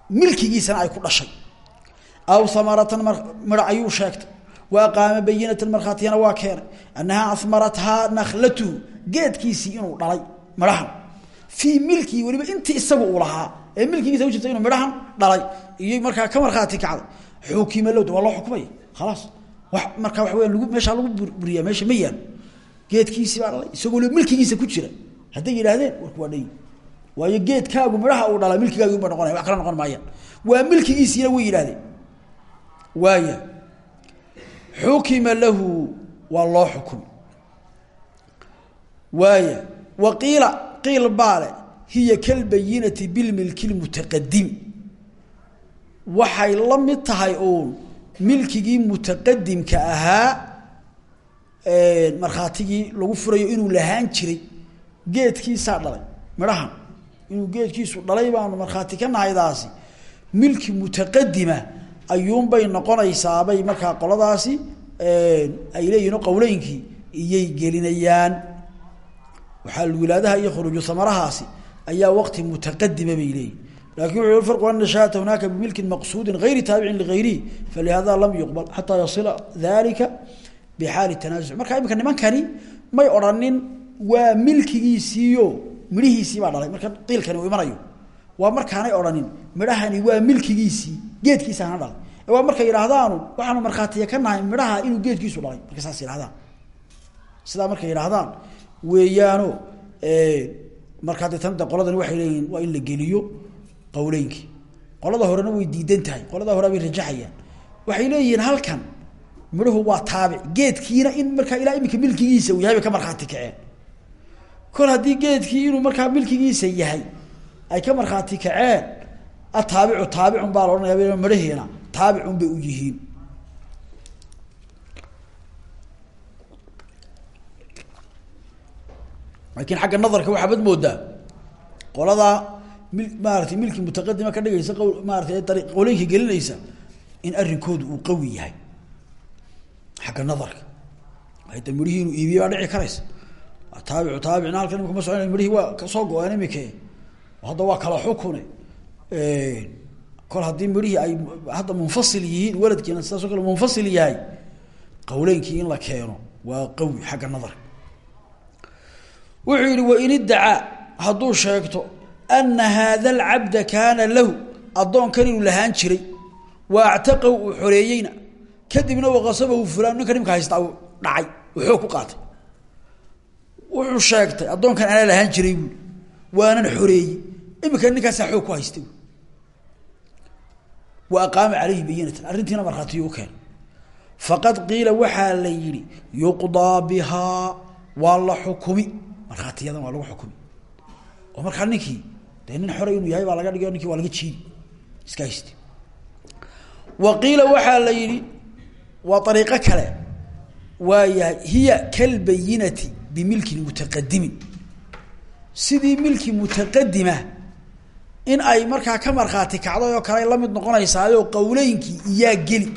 Milkigiisana ay ku dhashay. Aw amaratan midha ayuu sheegtay. Wa aqaama bayinatan markhaatiyana waa keenay anahaa amarathaa nakhlatuhu geedkiisii inuu dhalay midhahan. Fii milkii weliba intii isagu uu lahaa ee milkigiisa u jirta inuu midhahan dhalay. Iyo markaa ka markhaati kacday xukima low waa loo xukumaya khalaas. Wa markaa waxa weya lagu meeshaa lagu buriyaa meesha ma yaal geedkiisii baa dhalay isagoo milkigiisa ku jira. Hadday yidhaahdeen warku waa dhay waayo geedkaagu midhaha uu dhalay milkigaagi ba noqonaya wax kala noqon maayaan. Waa milkigiisiina way yidhahdeen waaya xukima lahu waa loo xukumi waaya wa qiila qiil baale hiya kalbayinati bilmilki lmutaqadim waxay la mid tahay uun milkigii mutaqadimka ahaa markhaatigii lagu furayo inuu lahaan jiray geedkiisaa dhalay. Midhahan inuu geedkiisu dhalay baanu markhaati ka nahaydaasi milki mutaqadima ayuunbay noqonaysaabay markaa qoladaasi ay leeyihiin qowleynkii iyay gelinayaan. Waxaa wilaadaha iyo khuruuju samarahaasi ayaa waqti mutaqadima bay leeyihiin laakiin wuxu farqu an nashaata hunaaka bimilkin maqsuudin gayri taabicin ligayrihi falihada lam yuqbal xataa yasila dalika bixaali tanaasuc marka imika nimankani may odhanin waa milkigiisiiyo midhihiisii baa dhalay. Marka diilkani uu imanayo. Waa markaanay odhanin midhahani waa milkigiisii geedkiisaana dhalay. Waa markay yidhaahdaanu waxaanu markhaatiya ka nahay midhaha inuu geedkiisu dhalay. Markay saas yidhahdaan sidaa markay yidhaahdaan weeyaano markaa de tan de qoladani waxay leeyihiin waa in la geliyo qawleynkii qolada horena way diidan tahay qolada hore bay rajaxayaan. Waxay leeyihiin halkan midhuhu waa taabic. Geedkiina in markaa ilaa iminka milkigiisa uu yahay ka markhaati kaceen. Kol haddii geedkii inuu markaa milkigiisa yahay ay ka markhaati kaceen ataabicu taabicun baa la odhanaya midhahiina taabicun bay u yihiin. Laakiin xagga nadarka waxaabad moodaa qoladaa mi maaratay milki mutaqadima ka dhigaysa ari qolooyinka gelinaysa in arrinkoodu uu qawi yahay. Xagga nadarka. Hayta midhihii inuu iibiye baa dhici karaysa. Taabicu taabicna halkan imika socon midhihii waa ka soo go-een imike hadda waa kala xukune kol haddii midhihii ay hadda munfasil yihiin waladkiina sidaasoo kale munfasil yahay qawleynkii in la keeno waa qawi xagga nadarka. Wuxuu yihi wain iddacaa hadduu sheegto ana haada alcabda kaana lahu addoonkan inuu lahaan jiray wa actaqahu uu xoreeyeyna kadibna waqasabahu fulaan ninka nimka haystaa uu dhacay uu xoog ku qaatay wuxuu sheegtay addoonkan anaa lahaan jiray buui waanan xoreeyey imika ninkaasaa xoog ku haystay wa aqaama calayhi bayinatan arrintiina markhaatiyo u keen faqad qiila waxaa la dee nin inuu yahay baa laga dhigay ninkii waa laga jiidi iska hayste. Wa qiila waxaa la yihi waa ariiqo kale. Waayahay hiya kalbayinati bimilkin mutaqadimin sidii milki mutaqadima in ay markaa ka markhaati kacday oo kale ay la mid noqonaysaayo qawleynkii iyaa geli.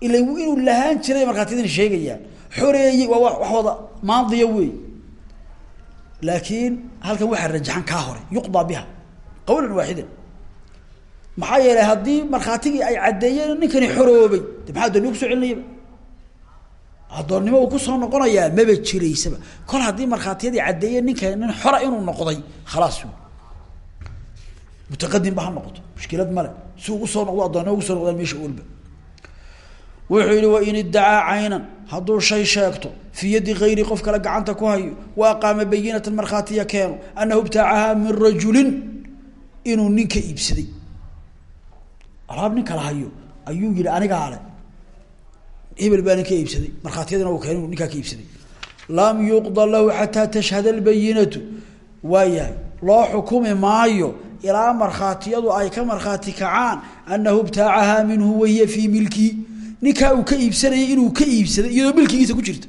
Ila inuu lahaan jiray markhaatiyadani sheegayaan. Xoreeyey waa wax wada maadiya wey laakiin halkan waxaa rajaxan kaa hore yuqdaa biha qawlan waaxidan maxaa yeelay haddii markhaatigii ay caddeeyeen ninkani xoroobay de maxaa doonimo ku soo celinayaba addoonnimo uu ku soo noqonayaa maba jiraysaba. Kol haddii markhaatiyadii caddeeyeen ninka nin xora inuu noqday khalaas wey mutaqadimba ha noqoto. Mushkilad male si ugu soo noqdo addoonnimo ugusoo noqdaan meesha olba wuxuu yihi wain iddacaa caynan hadduu shay sheegto fii yadi gayri qof kale gacanta ku hayo wa aqaama bayinatan markhaatiya keeno anahu ibtaacahaa min rajulin inuu ninka iibsaday. Alaab nin kala hayo ayuu yihi anigaa le hebel baa ninka iibsaday markhaatiyadina keen inuu ninkaa ka iibsaday. Lam yuqda lahu xataa tashhada albayinatu waayahay loo xukumi maayo ilaa markhaatiyadu ay ka markhaati kacaan anahu ibtaacahaa minhu wahiya fii milkii ninkaa uu ka iibsanayay inuu ka iibsaday iyadoo milkigiisa ku jirta.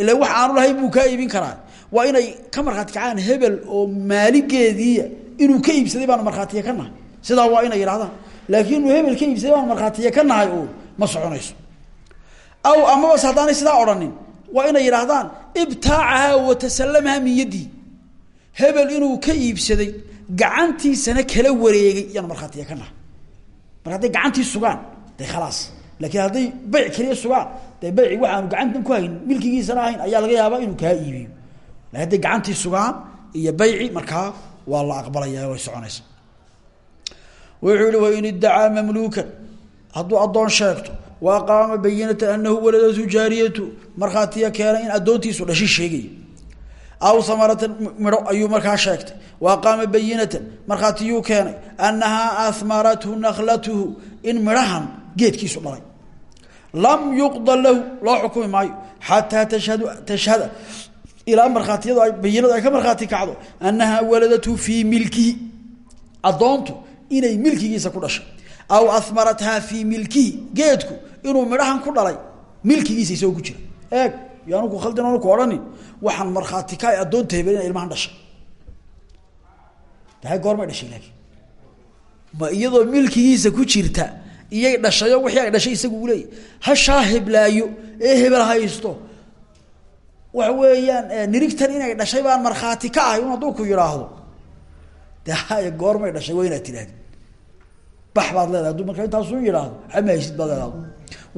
Ila wax aanu lahayn buu kaa iibin karaa. Waa inay ka markhaati kacaan hebel oo maaligeediiya inuu ka iibsaday baanu markhaatiya ka nahay. Sidaa waa inay yidhahdaan laakiin inuu hebel ka iibsaday baanu markhaatiya ka nahay oo ma soconayso. Aw amabase haddaanay sidaa odhanin waa inay yidhaahdaan ibtaacahaa wa tasallamahaa min hebel inuu ka iibsaday gacantiisana kala wareegay iyaanu markhaatiya ka nahay. Marka gacantii sugaan dee khalaas laakiin hadday bayc keliya sugaan dee bayci waxaanu gacantan ku hayn milkigiisana ahayn ayaa laga yaabaa inuu kaa iibiyo. Lakin hadday gacantii sugaan iyo bayci markaa waa la aqbalaya way soconaysa wuxuu yihi wain iddacaa mamluukan. Hadduu addoon sheegto wa aqaama bayinata anahu waladatu jaariyatu. Markhaatiya keenay in addoontiisu dhashi sheegaya aw amaratan midho ayuu markaa sheegtay. Wa aqaama bayinatan markhaatiyuu keenay anahaa ahmarathu naklatuhu in midhahan geedkiisu dhalay lam yuqda lahu loo xukumi maayo xataa tashhadu tashhada ilaa markhaatiyadu ay bayinadu ay ka markhaati kacdo anahaa waladathu fii milkihi addoontu inay milkigiisa ku dhashay aw ahmarathaa fii milkihi geedku inuu midhahan ku dhalay milkigiisa isagoo ku jira. Eeg yaanu ku khaldin oonu ku odhanin waxaan markhaati ka addoonta hebel ina ilmahan dhashay. Dahay goormay dhashay laakiin. Ma iyadoo iyay dhashayo wixii ay dhashay isagu u leeyahy hashaa heblaayo ee hebel haysto. Waxa weeyaan nirigtan inay dhashay baan markhaati ka ahay un hadduu ku yidhaahdo de goormay dhashay waa inaad bax baad leedahay hadduu markaa intaasu yidhaahdo ama haysid baad leedahay.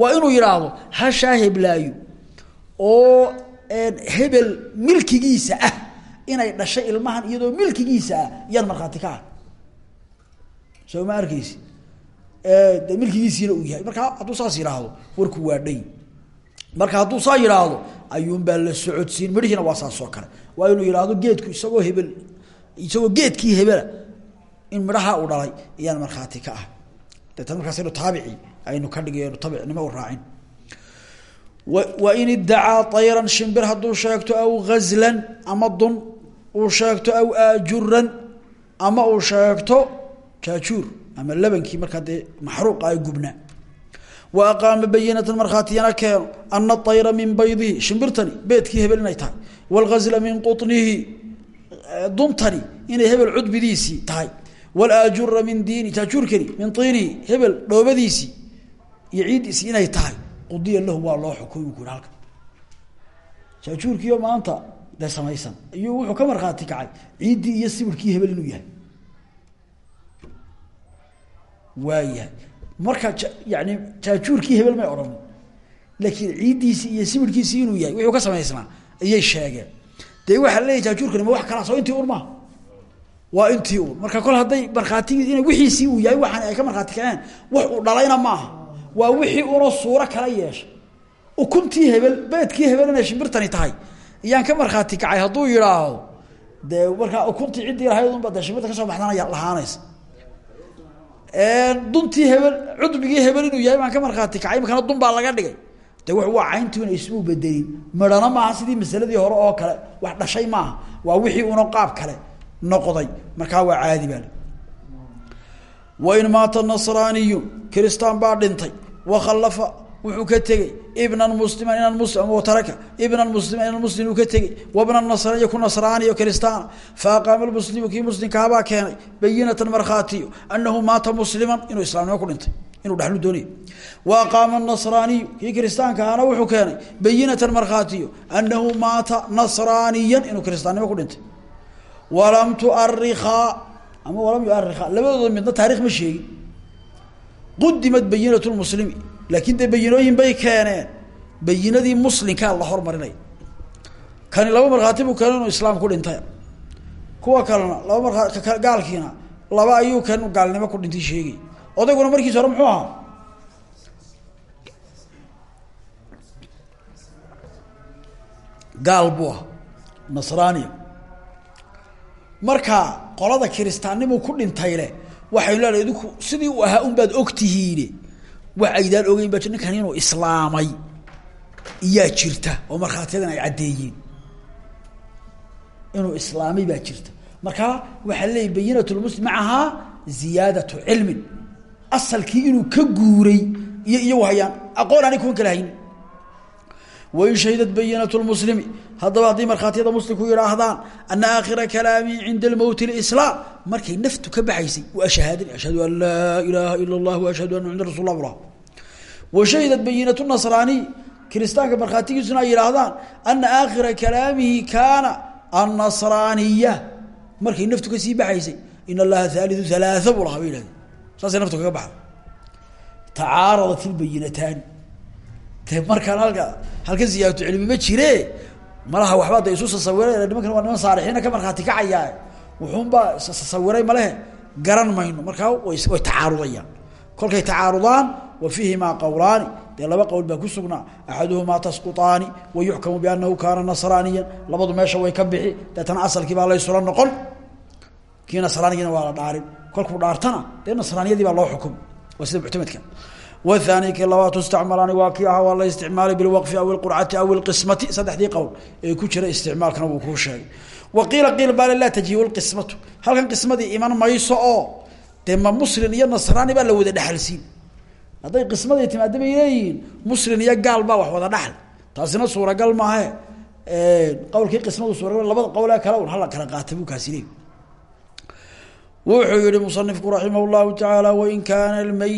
Waa inuu yidhaahdo hashaa heblaayo oo hebel milkigiisa ah inay dhashay ilmahan iyadoo milkigiisa ah yaan markhaati ka ahay. Soo ma arkeysi de milkigiisiina uu yahay. Markaa hadduu saas yidhaahdo warku waa dhay marka hadduu saa yidhaahdo ayuunbaa la socodsiin. Midhihiina waa saas oo kale. Waa inuu yidhaahdo geedku isagoo hebel isagoo geedkii hebela in midhaha uu dhalay iyaan markhaati ka ah. Deetana markaas inu taabici aynu ka dhigayno tabicnimo u raacin. Wa in iddacaa ayran shimbir hadduu sheegto aw ghazlan ama dun uu sheegto aw aajuran ama uu sheegto jaajuur ama labankii markaa dee maxruuqa ay gubnaa wa aqaama bayinatan markhaatiyana keeno ana ayra min baydihi shimbirtani beedkii hebel inay tahay wاlghazla min quطnihi duntani inay hebel cudbidiisii tahay wاlaajura min diini jaajuurkani min iinihi hebel dhoobadiisii iyo ciiddiisii inay tahay qudiya lahu waa loo xukumi ku halka jaajuurkiio maanta dee samaysan ayuu wuxuu ka markhaati kacay ciiddii iyo sibirkii hebel inuu yahay waayahay. Marka yani jaajuurkii hebel may odhanin laakiin ciiddiisii iyo sibirkiisii inuu yahay wuxuu ka samaysnaa ayay sheegeen. Dee waxaa leeyahy jaajuurkani ma wax kalaa soo intii un maha waa intii un marka kol hadday markhaatigii ina wixiisii uu yahay waxaan ay ka markhaati wax uu dhalayna maaha. Waa wixii una suuro kala yeeshay ukuntii hebel beedkii hebel shimbirtani tahay. Iyaan ka markhaati kacay hadduu yidhaahdo. Dee markaa ukuntii ciddii lahayd unba dee shimbirta ka soo baxdanaya lahaanaysa duntii hebel cudbigii hebel inuu yahay baan ka markhaati kacay imikana dun baa laga dhigay. De waa cayntiina ismuu bedelin midhana maaha sidii masaladii hore oo kale wax dhashay maaha waa wixii una qaab kale noqday. Markaa waa caadi baa wain maata nasraaniyu kiristaan baa dhintay. Wakhallafa wuxuu ka tegey ibnan musliman inan muslim taraka ibnan musliman inan muslim uu ka tegey wabna nasraaniya ku nasraaniyo kiristaana fa aqaama lmuslimu kii muslimkaabaa keenay bayinatan markhaatiyo anahu maata musliman inuu islaamnimo ku dhintay inuu dhexlu doonay wa aqaama nasraaniyu kii kiristaanka ahana wuxuu keenay bayinatan markhaatiyo anahu maata nasraaniyan inuu kiristaannimo ku dhintay. Walam tuarikaa ama walam yuarikaa labadooda midna taarikh ma sheegin. Qudimat bayinat lmuslimi laakiin dee bayinooyin bay keeneen. Bayinadii muslimkaa la hormarinaya kani laba markhaati buu keena inuu islaam ku dhintay. Kuwa kalena laba markaa gaalkiina laba ayuu keen inu gaalnimo ku dhintay sheegay. Odayguna markiis hore muxuu ahaa? Gaal buu ahaa. Nasraaniya marka qolada kiristaannimuu ku dhintay leh waxaynu leedahay idinku sidii uu ahaa un baad ogtihiine wax aydaan ogeyn ba ninkan inuu islaamay iyaa jirta oo markhaatiyadan ay caddeeyeen. Inuu islaamay baa jirta. Marka waxaa leeyahy bayinat lmuslim macahaa ziyaadatu cilmin. Inuu ka guuray iyo iyagu hayaan aqoon aanay kuwan kala wain shahidat bayinat lmuslimi haddaba hadday markhaatiyada muslimku yidhaahdaan ana aakhira kalaami cinda almowti lislaam markay naftu ka baxaysay waa shahaadani ashhadu an laa ilaaha ila allah ashhadu ana muxamada rasul wa shahidat bayinat nasraaniy kiristaanka markhaatigiisuna ay yidhaahdaan ana aakhira kalaamihi kaana annasraaniya markay naftu ka sii baxaysay in allaha haaliu halaaa buu lahaa bay yihahdeen naftu kaga baxda tacaaradat ilbayinataani de markaan halka halka ziyaadatu cilmi ma jire? Malaha waxbaa da isu sasawireen nimankan waa niman saalixiina ka markhaati kacayaa wuxuunbaa sasawiray malehe garan mayno. Markaa way tacaarudayaan kolkay tacaarudaan wa fiihimaa qowlaani dee laba qowl baa ku sugnaa. Axaduhumaa tasquطaani wa yuxkamu bianahu kaana nasraaniyan. Labadu meesha way ka bixi. Deetana asalkii baa laysula noqon. Kii nasraanigiina waa la dhaarin. Kolkuu dhaartana dee nasraaniyadii baa loo xukumi waa sida muctamadka wthaani kii labaad tustacmalaani waa kii ahaa waa la isticmaali bilwaqfi aw ilqurcati aw ilqismati saddexdii qowl ee ku jira isticmaalkana wuu kuu sheegay wa qiila qiil baale laa tajiibu lqismatu halkan qismadii iman mayso oo dee ma muslin iyo nasraani baa la wada dhexalsiin hadday qismadii timaada bay leeyihiin muslin iyo gaal baa wax wada dhaxl taasina suuragal maahe qowlkii qismadu suuragal labada qowlee kale un hala kala qaata buu kaasi leey wuxuu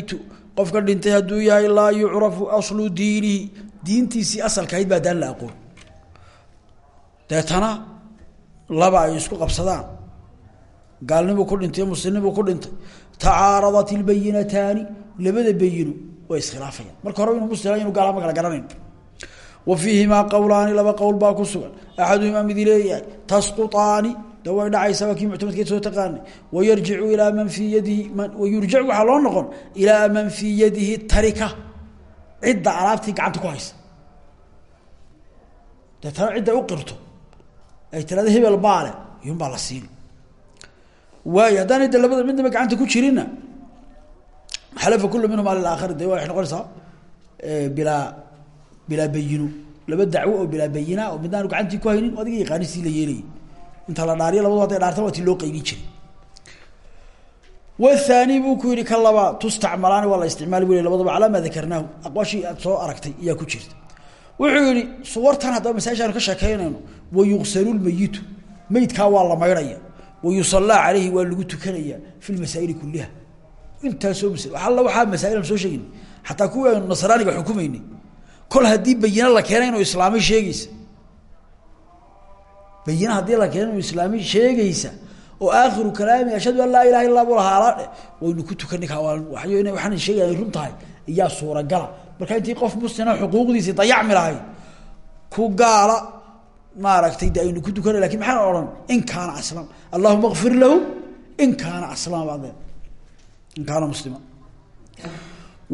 yihi qofka dhintay hadduu yahay laa yucrafu aslu diinihi diintiisii asalkahayd baa daan la aqoon. Deetana laba ay isku qabsadaan. Gaalnimuu ku dhintay iyo ku dhintay. Tacaaradat ilbayinataani labada bayino way iskhilaafayaan. Marka hore inuu muslim inu gaal ma kala garanayn. Wa fiihimaa qowlaani laba qowl baa ku sugan. Axaduhumaa midi leeyahay tasquطaani de way dhacaysaa waa soo taqaanay. Wayarjicu ilaa man fii yadihi wayurjac waxaa loo noqon ilaa man fii yadihi tarika. Cidda alaabtii gacanta ku haysa. Deetana cidda u qirto. Ay tirahda hebel baale iyun baa la siini waayo haddaanay de labada midnaba gacanta ku jirinna xalafa kulu minhum ala aakhari de waxay noqonaysaa bilaa bilaa bayino laba dacwo oo bayina oo midnaanu gacantii ku haynin adiga yaqaani sii la yeelayay inta la dhaariyo labadu dhaartan waa ti loo qaybin jiray. Wthaani buu ku yihi ka labaa tustacmalaani waa la isticmaali bu labadaba calaa maa dakarnaahu aad soo aragtay ayaa ku jirta. Wuxuu yihi suwartan haddaba masaajidkaanu ka sheekeynayno wayugsalu lmeyitu meydkaa waa la maydhaya. Wayusallaa caleyhi waa lagu tukanaya fi lmasaa'ili kuliha intaasoo mas alla waxaa masaail aan soo sheegin xataa kuwii aynu nasraaniga kol haddii bayina la keenay inuu islaamay sheegaysa bayina haddii la keena inuu islaamay sheegaysa oo aakhiru kalaami ashhadu an laa ilaha illa bu lahaa waynu ku tukani ka waay waxaan sheegaya ay run tahay. Iyaa suuragala. Intii qof muslima xuquuqdiisii dayacmi lahayd ku gaala maaragtay de aynu ku tukana laakiin maxaan odhan in kaana aslama allahuma kfir lahu in kaana aslama in kaana muslima.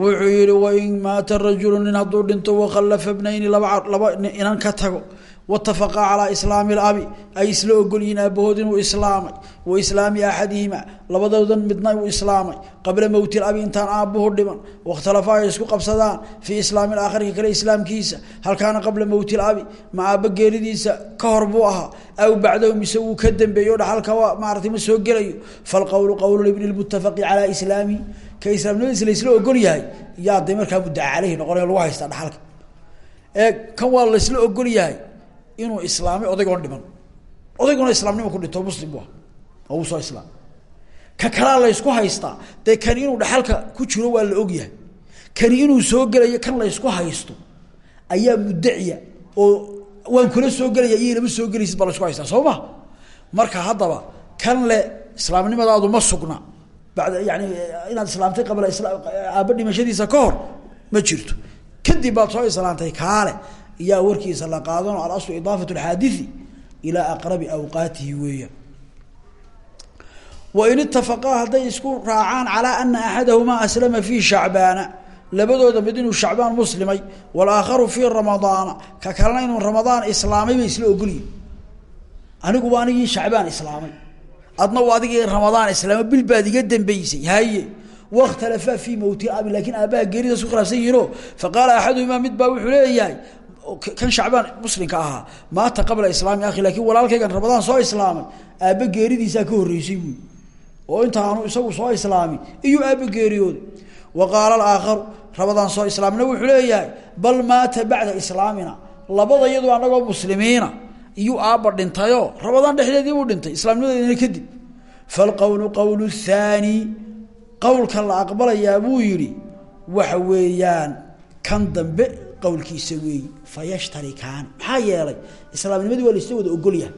Wuxuu yihi wain maata rajulu nin hadduu dhinto wakhallafa bnayni laba laba inan ka tago watafaqa calaa islaami labi ay isla ogolyihiin aabahood inuu islaamay wa islaami axadihima labadoodan midna uu islaamay qabla mowti labi intaan aabuhu dhiman wakhtalafaa ay isku qabsadaan fii islaami aakhirka kale islaamkiisa hal kaana qabla mowti labi ma aaba geeridiisa ka hor buu ahaa aw bacdahu mise wuu ka dambeeyo dhaxalka maaratay ma soo gelayo falqowlu qowlu ibni lmutafaqi calaa islaami ka islaamnimadiisa laysla ogol yahay yaa de markaa muddaca caleyhi noqonayo lagu ogol inuu islaamay odaygoon dhiman. Odayguna islaamnimo ku dhinto muslim bu oo soo islaam. Ka kalaa laysku haystaa dee kani inuu dhaxalka ku jiro waa la ogyahay. Kani inuu soo gelayo kan laysku haysto ayaa muddaciya oo waan kula soo gelaya iyo lama soo gelaysid baa laysku haystaa soo ma? Marka haddaba kan le islaamnimadaadu ma sugna. Bada yani inaad islaamtay qabla aaba dhimashadiisa ka hor ma jirto. Kadib baad soo islaamtay kaale iyaa warkiisa la qaadano alaslu idaafat اxaadiثi ilaa aqrabi awqaatihi weeyaan wain itafaqaa hadday isku raacaan calaa ana axadahumaa aslama fii shacbaana labadooda mid inuu shacbaan muslimay walaakharu fii ramadaana ka kalena inuu ramadaan islaamay bay isla ogolyihin aniguba anigii shacbaan islaamay. Adna u adigii ramadaan islaamay bil baad iga dambeysay haye wakhtalafaa fii mowti abi laakiin aabbaha geerida kan shacbaan muslimka ahaa maata qabla islaami akhi laakiin walaalkaygan ramadaan soo islaamay aabba geeridiisaa ka horreysay buui oo intaanu isagu soo islaamin iyuu aabba geeriyooday. Wa qaala alaakharu ramadaan soo islaamina wuxuu leeyahay bal maata bacda islaamina labada iyadu anagoo muslimiina iyuu aabba dhintayoo ramadaan dhexdeedii buu dhintay islaamnimadeedina kadib. Falqowlu qowlu thaani qowlka la aqbalayaa buu yidhi waxa weeyaan kan dambe qowlkiisa weeyi fayashtarikaani maxaa yeelay islaamnimadii waa laysla wada ogolyahay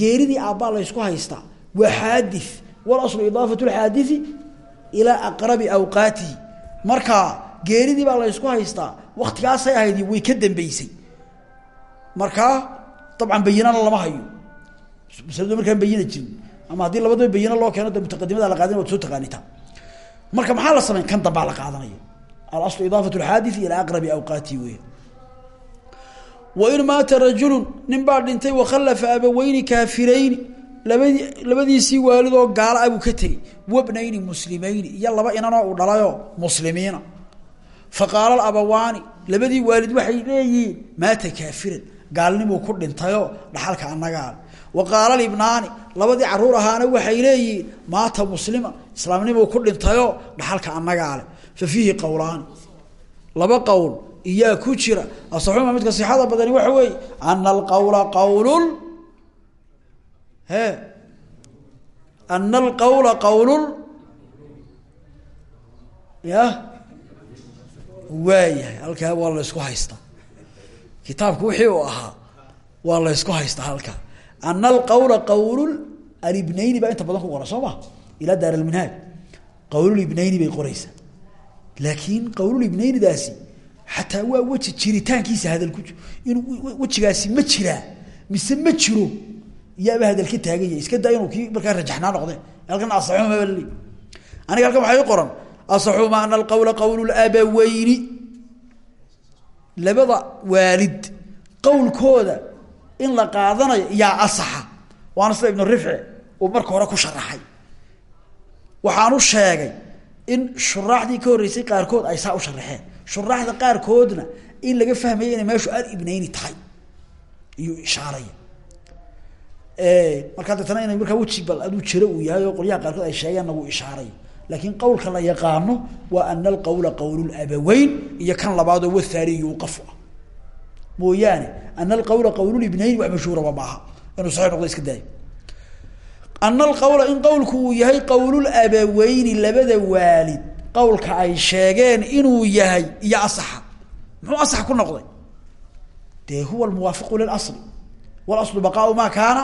geeridii aabbaa laysku haystaa waa xaadi walaslu idaafatu lxaadii ilaa aqrabi awqaatihi markaa geeridii baa laysku haystaa waktigaasay ahayd way ka dambeysay markaa dabcan bayinana lama hayo. Masladu markaan bayina jirin ama haddii labadaba bayina loo keeno de mutaqadimada la qaadana waad soo taqaanitaa marka maxaa la sameyn kan dambaa la qaadanaya alaslu idaafat lxaadii ila aqrabi awqaati wey wain maata rajulu nin baa dhintay wakhalafa abaweyni kaafirayni labadii labadiisii waalidoo gaala abuu ka tegey wabnayni muslimayni iyo laba inanoo uu dhalayoo muslimiina faqaala abawaani labadii waalid waxay leeyihiin maata kaafiran gaalnimuu ku dhintayoo dhaxalka annagaale wa qaala libnaani labadii carruur ahaana waxay leeyihiin maata muslima islaamnimuu ku dhintayoo dhaxalka fa fiihi qowlaani laba qowl iyaa ku jira. Asaxuma midka sixada badani waxa weeye ana alqawla qawlul he ana alqawla qawlul ya waayahay. Halkaa waa la ysku haystaa kitaabku wixii uu ahaa waa la ysku haystaa halkaa. Ana alqawla qawlul alibnayni baa inta badan ku qoran soo ma? Ilaa daar laakiin qawlulibnaynidaasi xataa waa weji jiritaankiisa hadal ku inuu wejigaasi ma jiraa mise ma jiro yaaba hadal ka taaganya iska daa inuu kii markaa rajaxnaa noqde halkan asaxuma baa laleey aniga halkan waxaa ii qoran asaxuma ana alqawla qawlu labaweyni labada waalid qowlkooda in la qaadanayo yaa asaxa waana sida ibnu rifci uu marka hore ku sharaxay waxaanu sheegay in shuraaxdii ka horreysay qaarkood ay saa u sharaxeen shuraaxda qaarkoodna in laga fahmaya inay meeshu alibnayni tahay. Iyuu ishaaraya. Markaa deetana inay markaa weji bal aduu jiro uu yahay oo qolyaha qaarkood ay sheegeenna wuu ishaaray laakiin qowlka la yaqaano waa ana alqawla qawlulabaweyn iyo kan labaadoo wathaani yuuqafu ah mooyaane ana alqawla qawlulibnayn wax mashhuuraba maaha. Inuu saxiix noqdo iska daayo ana alqawla in qowlku uu yahay qawlulabaweyni labada waalid qowlka ay sheegeen inuu yahay iyo asaxa muxuu asax ku noqday dee huwa almuwaafiqu lilasli walaslu baqaau maa kaana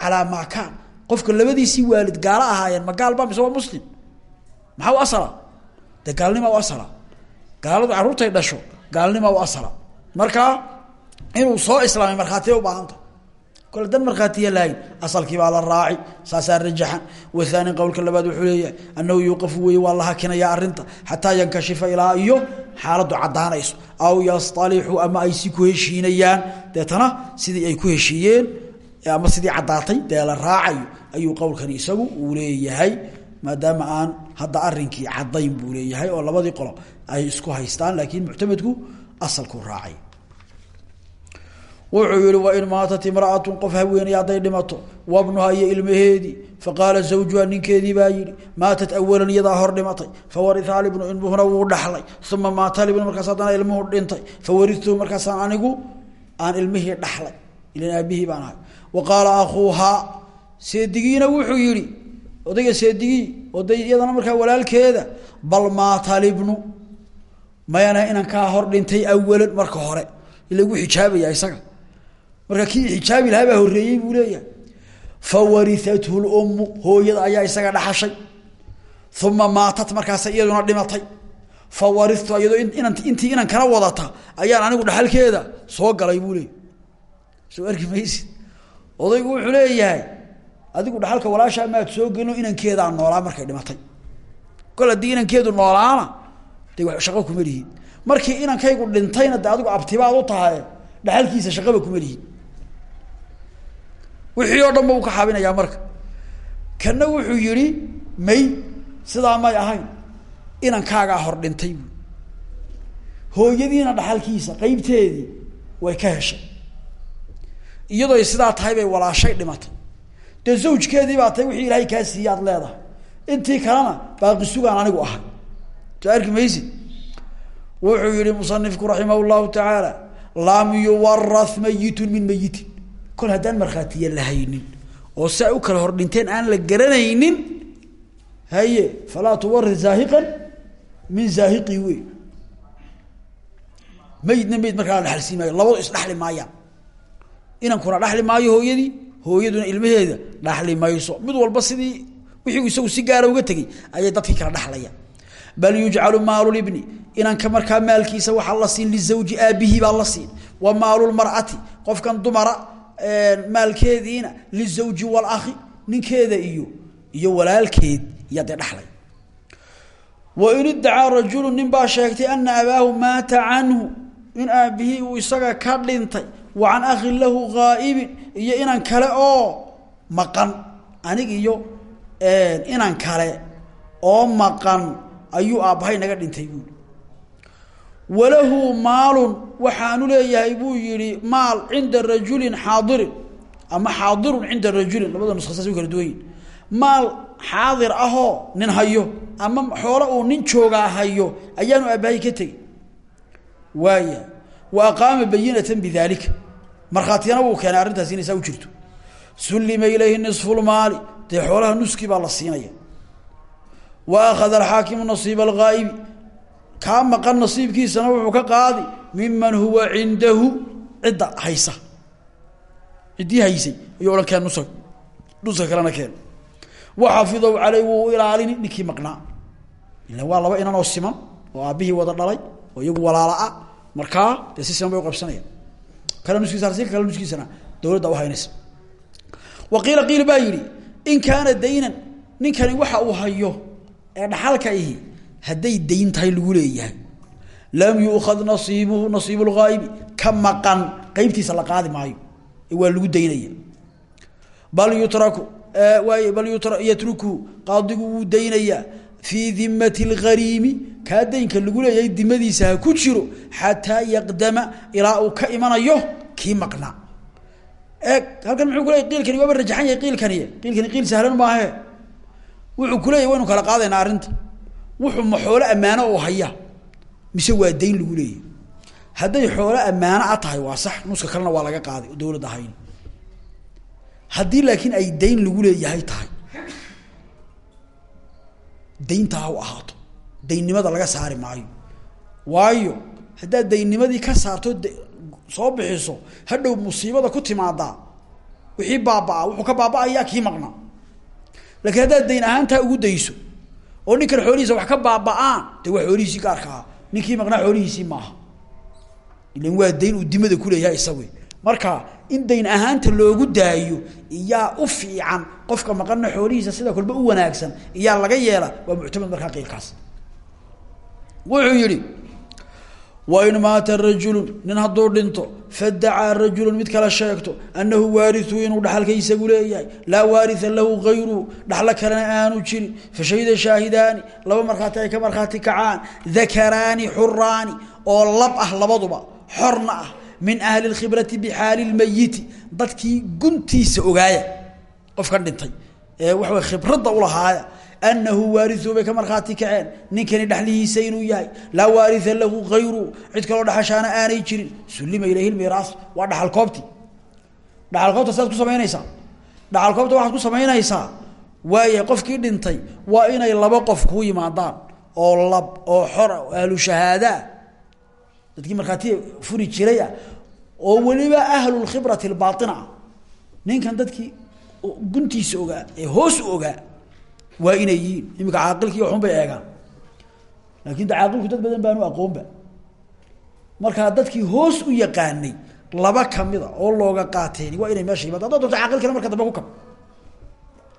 calaa maa kaan qofka labadiisii waalid gaalo ahaayeen ma gaal ba mise waa muslim maxaa u asala dee gaalnima u asala gaaladu carruurtay dhasho gaalnima u asala markaa inuu soo islaamay markhaatiya ubaahanta kole dan markhaatiya lahayn asalkii baa la raaci saasaa rajaxan wathani qowlka labaad wuxuu leeyahay annahu yuuqafu weye waa la hakinaya arrinta xataa yankashifa ilaa iyo xaaladdu caddaanayso aw yastalixu ama ay si ku heshiinayaan deetana sidii ay ku heshiiyeen ama sidii caddaatay dee la raacayo ayuu qowlkani isagu uu leeyahay maadaama aan hadda arinkii caddayn buu leeyahay oo labadii qolo ay isku haystaan laakiin muctamedku asalku raacay wuxuu yihi wain maatat imraatu qof haweeney hadday dhimato wabnuha iyo ilmaheedii. Faqaala zawjuha ninkeedii baa yihi maatat awalan iyadaa hor dhimatay. Fawariha libnu ilmuhuna wuu dhaxlay uma maata libnu markaas haddana ilmuhu dhintay. Fawarituhu markaasaan anigu aan ilmihii dhaxlay ilan aabihii baan ahay. Wa qaala akuuhaa wuxuu yihi odayga seedigii oday markaa walaalkeeda bal maata libnu mayana inan kaa hor dhintay awalan marka hore. Ila gu xijaabaya isaga marka kii xijaabi lahaa baa buu leeyahay. Fawariathu lummu hooyada ayaa isaga dhaxashay. Uma maatat markaas iyaduna dhimatay. Fawaritu iyadoo intii inan kana wadata ayaan anigu dhaxalkeeda soo galay buu leeyay soo arki maysid. Odaygu wuxuu leeyahay adigu dhaxalka walaashaa maad soo gelino inankeedaa noolaa markay dhimatay. Kol haddii inankeedu noolaana de shaqo kuma lihiin markii inankaygu dhintayna adigu abtibaad u tahay dhaxalkiisa shaqaba kuma lihiin wixii oo dhan ba uu ka xabinayaa marka. Kana wuxuu yihi may sidaa may ahayn inankaagaa hor dhintay. Bu hooyadiina dhaxalkiisa qeybteedii way ka heshay. Iyadoo sidaa tahay bay walaashay dhimatay. Dee zawjkeedii baa tahay wixii ilaahay kaa siiye leedahay. Intii kalena baaqi sugaan anigu ahay soo arki maysid wuxuu yihi musanifku raximah llahu tacaala lam yuwarath mayitun min mayitin kol haddaan markhaatiya lahaynin oo si ay u kala hor dhinteen aan la garanaynin haye falaa tuwarith zaahiqan min zaahiqi wey mayidna mayid markaa la dhexalsii maayo labadu isdhexli maayaan. Inankuna dhaxli maayo hooyadii hooyaduna ilmaheeda dhaxli mayso. Mid walba sidii wixii isagu si gaara uga tegey ayay dadkii kala dhexlayaan bal yujcalu maalu libni inanka markaa maalkiisa waxaa la siin lizawji aabihii baa la siin. Wa maalulmar'ati qofkan dumara maalkeediina lizawji walakhi ninkeeda iyo iyo walaalkeed iya dee dhalay wain iddacaa rajulu nin baa sheegtay ana abaahu maata canhu in aabihii uu isaga ka dhintay wa can akhin lahu ghaa'ibin iyo inan kale oo maqan. Anig iyo inan kale oo maqan ayuu aabbahay naga dhintay buui walahu maalun waxaanu leeyahay buu yihi maal cinda rajulin xaadirin ama xaadirun cinda rajulin labada nuska saas u kala duwan yihiin maal xaadir ahoo nin hayo ama xoolo uu nin joogaa hayo ayaanu aabbahay ka tegey waaya wa aqaama bayinatan bidalika markhaatigana wuu keenay arrintaas inay saa u jirto. Sullima ilayhi nisfulmaali dee xoolaha nuskii baa la siinaya. Wa akhada alxaakimu nasiiba alghaa'ibi kaa maqan nasiibkiisana wuxuu ka qaadi miman huwa cindahu. Cidda haysa. Ciddii haysay ayuu odhan keen nusa nuska kalena keen waxafidahu caley wuu ilaalini ninkii maqnaa. Ila waa laba inan oo siman oo aabbihii wada dhalay oo iyagu walaala-a markaa dee si siman bay uqabsanayaan kale nuskiisa harsi kale nuskiisana dowladda uhaynaysa wa qiila qiil baa yidhi in kaana daynan ninkani waxa uu hayo ee dhaxalka ihi hadday dayn tahay lagu leeyahay. Lam yuukhad nasiibuhu nasiibu lghaa'ibi ka maqan qeybtiisa la qaadi maayo. Waa lagu daynaya. Bal yutraku waay bal yatrukuhu qaadigu wuu daynayaa fii dimati اlghariimi kaa daynka lagu leeyahay dimadiisa ku jiro xataa yaqdama ilaa ka imanayo kii maqnaa eeg halkan muxuu kuleeyay qiilkani waaba rajaxan yahay qiilkani qiilkani qiil sahlan maahe. Wuxuu kuleeyahy waynu kala qaadaynaa arrinta wuxuu ma xoolo ammaano oo haya mise waa dayn lagu leeyahy hadday xoolo ammaano a tahay waa sax. Nuska kalena waa laga qaaday oo dowladda hayn haddii laakiin ay dayn lagu leeyahay tahay daynta ha u ahaato. Daynnimada laga saari maayo. Waayo haddaad daynnimadii ka saarto soo bixiso hadhow musiibada ku timaadaa wixii baaba-a wuxuu ka baaba-ayaa kii maqnaa. Laakiin haddaad dayn ahaantaa ugu dayso oo ninkan xoolihiisa wax ka baaba-aan dee waa xoolihiisii gaarkaa ninkii maqnaa xoolihiisii maaha. Ilan waa dayn uu dimada kuleeyahay isagu marka in dayn ahaanta loogu daayo iyaa u fiican qofka maqanna xoolihiisa sida kolba u wanaagsan iyaa laga yeela waa muctamad markaa qiilkaas. Wuxuu yihi wain maata rajulu nin hadduu dhinto fadacaa rajulu mid kala sheegto anahu waariu inuu dhaxalka isagu leeyahay. laa waaria lahu gayruhu dhaxlo kalena aanu jirin. fashahida shaahidaani laba markhaati ay ka markhaati kacaan. dakaraani xuraani oo lab ah labaduba xorna ah min ahli اkhibrati bixaali اlmayiti dadkii guntiisa ogaaya qofkan dhintay. ee waxa way khibradda ulahaaya anahu waariu bay ka markhaati kaceen ninkani dhexlihiisa inuu yahay laa waaria lahu gayru cid kaloo dhaxashaana aanay jirin sullima ilayhi lmiraas waa dhaxalkoobti dhaxalkoobta saad ku samaynaysaa dhaxalkoobta waxaad ku samaynaysaa waaya qofkii dhintay waa inay laba qof kuu yimaadaan oo lab oo xora oo ahlu shahaadaa dadkii markhaatiya furi jiraya oo weliba ahlulkhibrati albaaina ninkan dadkii guntiisa ogaa ee hoos u ogaa waa inay yihiin. Iminka caaqilkii waxun bay eegaan. Laakin de caaqilku dad badan baanu aqoonba. Markaa dadkii hoos u yaqaanay laba kamida oo looga qaateeni waa inay meesha yimaado haddaad doonto marka dambe ku kab.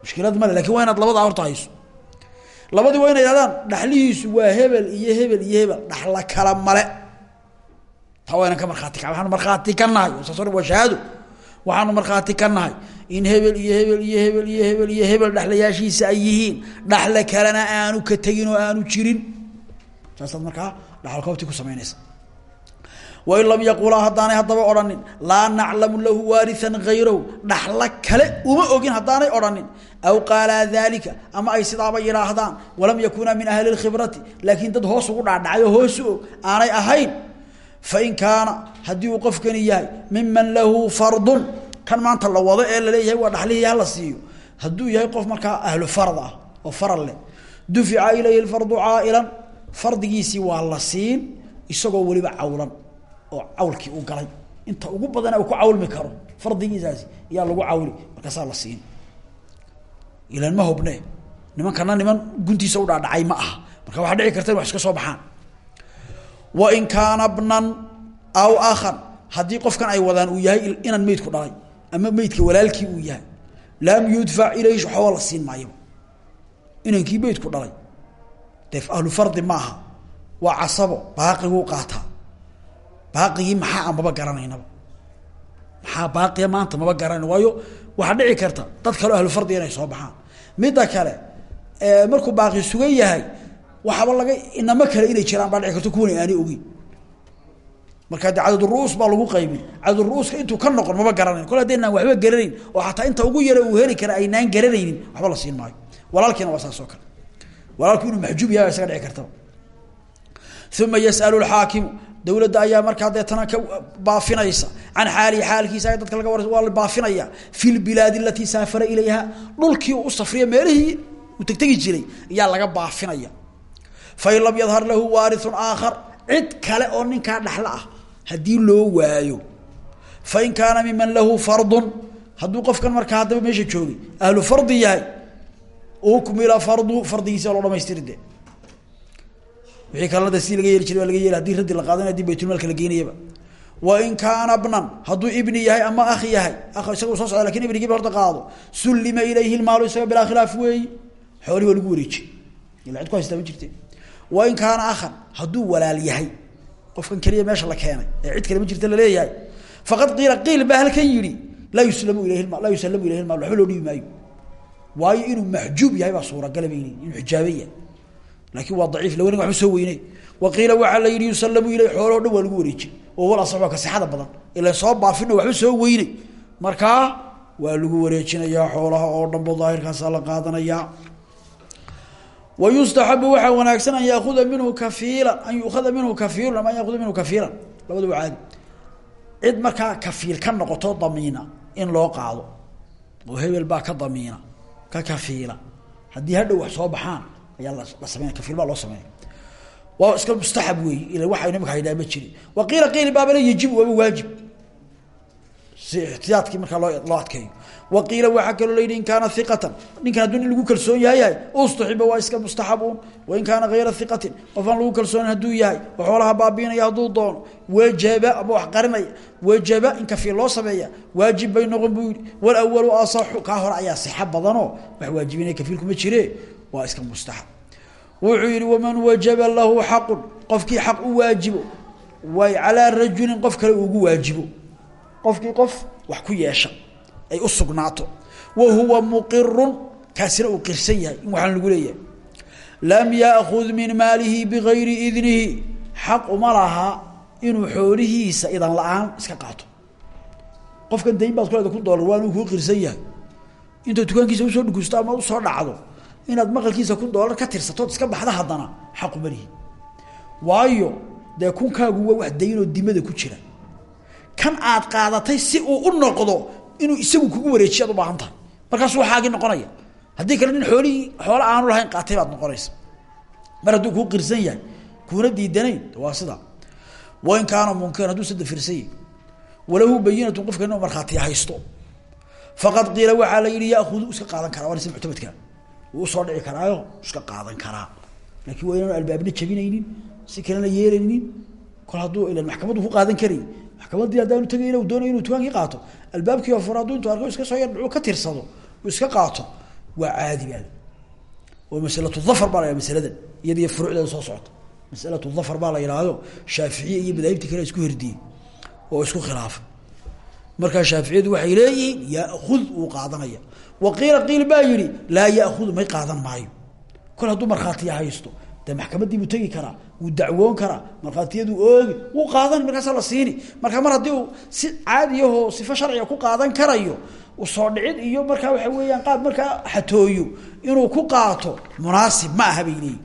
Mushkilad male laakiin waa inaad labadaa horta hayso labadii waa inay hahdaan dhaxlihiisu waa hebel iyo hebel iyo hebel. Dhaxla kala male. Taa waa inan ka markhaati ka waxaanu markhaati ka nahay. Saas waa shahaado. Waxaanu markhaati in hebel iyo hebel iyo hebel iyo hebel iyo hebel dhexlayaashiisa ay yihiin. Dhaxle kalena aanu ka tegin oo aanu jirin. Saasaad markaa dhaxalkoobtii ku samaynaysa. Wain lam yaqulaa haddaanay haddaba odhanin laa naclamu lahu waarian hayrahu dhaxlo kale uma ogin haddaanay odhanin aw qaalaa dalika ama ay sidaaba yidhaahdaan walam yakunaa min ahli اkhibrati laakiin dad hoos ugu dhaadhacay oo hoos og aanay ahayn fain kaana haddii uu qofkani yahay miman lahu fardun kan maanta la wado ee la leeyahay waa dhaxlihii hala siiyo. Hadduu yahay qof markaa ahlu farad ah oo faral leh. Dufica ilayhi fardu caa'ilan. Fardigiisii waa la siin isagoo weliba cawlan oo cawlkii u galay. Inta ugu badan ku cawlmi karo. Fardigiisaasi ayaa lagu cawli. Markaasaa la siin. Ilan ma hubne. Nimankana niman guntiisa u dhaadhacay ma aha. Marka waxaa dhici karta wax iska soo baxaan. Wain kaana bnan aw akhan. Haddii qofkan ay wadaan uu yahay inan meydku dhalay ama meydka walaalkii uu yahay lam yudfac ilayhi waxba la siin maayo. Inankii meydku dhalay. Dee ahlu fardi maaha waa casabo baaqiguu qaataa baaqigii maxaa aan maba garanaynaba? Maxaa baaqiya maanta maba garanayno waayo waxaa dhici karta. Dad kaleo ahlu fardiga inay soo baxaan. Midda kale markuu baaqi sugan yahay waxaaba laga inamo kale inay jiraan baa dhici karto kuwana aanay ogeyn markaa de cadadruus baa lagu qaybin cadadruuska intuu ka noqon maba garanayn. Kol haddaynaan waxba garanayn oo xataa inta ugu yara uu heli kara aynaan garanaynin waxba la siin maayo. Walaalkiina waa saas oo kale. Walaalku inuu maxjuub yahay isaga dhici kartaba uma yasalu lxaakimu dowladda ayaa markaa deetana ka baafinaysa. Can xaalihi xaalkiisa dadka laga war waa la baafinaya. Fi lbilaadi alatii saafara ilayha dhulkii u safriya meelihii uu tegtegi jiray ayaa laga baafinaya. Fain lam yadhar lahu waariun aakhar cid kale oo ninkaa dhaxlo ah haddii loo waayo fain kaana miman lahu fardun hadduu qofkan markaa haddaba meesha joogay ahlu fardi yahay ukmila fardu fardigiisa loo dhamaystiri de wixii kalena laga yeeli jiray laga yeeli haddii raddi la qaadanay haddii baytulmaalka la geynayaba wain kaana bnan hadduu ibni yahay ama akh yahay a isaga soo socda laakiin ibnigiiba horta qaado sullima ilayhi lmaalu isaga bilaa khilaaf weeyi xoolihi waa lagu wareejiy ila cid ku haystaa ma jirte. Wain kaana akhan hadduu walaal yahay qofkan keliya meesha la keenay ee cid kale ma jirta la leeyahay faqad qiila qiil baa halkan yihi laa yuslamu ilayhi laa yusallamu ilayhi lmaal waxba loo dhibi maayo. Inuu maxjuub yahay baa suuragala bay inuu xijaabe yahay. Laakiin waa daciif lawanig waxba soo weyney wa qiila waxaa la yidhi yusallamu ilayh xooloo dhan lagu wareejiyey. Oo wal asax waa ka sixada badan. Ilan soo baafino waxba soo weyney markaa waa lagu wareejinayaa xoolaha oo dhanba daahirkaasaa la qaadanayaa wa yustaxabu waxaa wanaagsan an yaakuda minhu kafiila an yuukhada minhu kafiilun ama an yaakuda minhu kafiilan labadaba caadi cid markaa kafiil ka noqoto damiina in loo qaado oo hebel baa ka damiina ka kafiila haddii hadhow wax soo baxaan ayaa la sameynaya kafiil baa loo sameeya waa iska mustaxab weey ila waxa imika haydhaa ma jirin wa qiila qiili baabale yajibu waaba waajib si ixtiyaadkii markaa loo loo adkeeyo wa qiila waxaa kaloo layidhi in kaana iqatan ninkan hadduu nin lagu kalsoon yahayahay ustuxiba waa iska mustaxabuun. Wain kaana hayra iqatin qof aan lagu kalsoonin hadduu yahay oo xoolaha baabiinaya hadduu doono wajaba ama wax qarinaya wajaba in kafiil loo sameeya waajib bay noqon buu yihi walawalu asaxu kaa hore ayaa sixa badanoo wax waajibinaya kafiilkuma jire waa iska mustaxab. Wuxuu yihi waman wajaba lahu xaqun qofkii xaq u ay u sugnaato. Wa huwa muqirun kaasina uu qirsan yahay in waxaan lagu leeyahay. Lam yaakud min maalihi bigayri idnihi xaq uma laha inuu xoolihiisa idan la'aan iska qaato. Qofkan dayn baad kuleeda ku doolar waa inuu kuu qirsan yahay. Intaad dukaankiisa u soo dhugusto ama u soo dhacdo inaad maqalkiisa kun doolar ka tirsatood iska baxda haddana xaqu malihi waayo dee kunkaagu waa wax daynoo dimada ku jira. Kan aad qaadatay si uu u noqdo inuu isagu kugu wareejiya ad u baahan tahay. Markaasuu waxaagii noqonaya. Haddii kale nin xoolihii xoolo aanu lahayn qaatay baad noqonaysa. Mar hadduu kuu qirsan yahay kuuna diidanayn waa sidaa wain kaana munkiran hadduu sadafirsan yahy walahu bayinatun qofka inuu markhaatiya haysto. Faqad qiila waxaa la yihi yaakudu iska qaadan karaa waa nise muctamadka. Wuu u soo dhici karaayo iska qaadan karaa. Laakiin waa inaanu albaabna jabinaynin si kalena yeelaynin kol hadduu ilan maxkamaddu ku qaadan karay maxkamaddii haddaanu tegayna doonay inuu tukaankii qaato albaabkii fura hadduu intuu arko iska soo yar dhuu ka tirsado? Uu iska qaato? Waa caadi baa oo masalatu dhafar baa la yhaha masaladan. Iyadiyo furuucdeeda soo socota. Masalatu dhafar baa la yidhaahdo. Shaaficiye iyo madaahibtii kale isku herdiyey oo isku khilaafay markaa shaaficiyadu waxay leeyihiin yaakud wuu qaadanaya. Wa qiila qiil baa yihi laa yaakudu may qaadan maayo. Kol hadduu markhaatiya haysto dee maxkamaddii buu tegi karaa wuu dacwoon karaa markhaatiyaduu oogi wuu qaadan markaasaa la siini. Marka mar haddii uu si caadiyahoo sifo sharciga ku qaadan karayo u soo dhicid iyo markaa waxa weeyaan qaab markaa xatooyo inuu ku qaato munaasib ma aha bay leeyihiin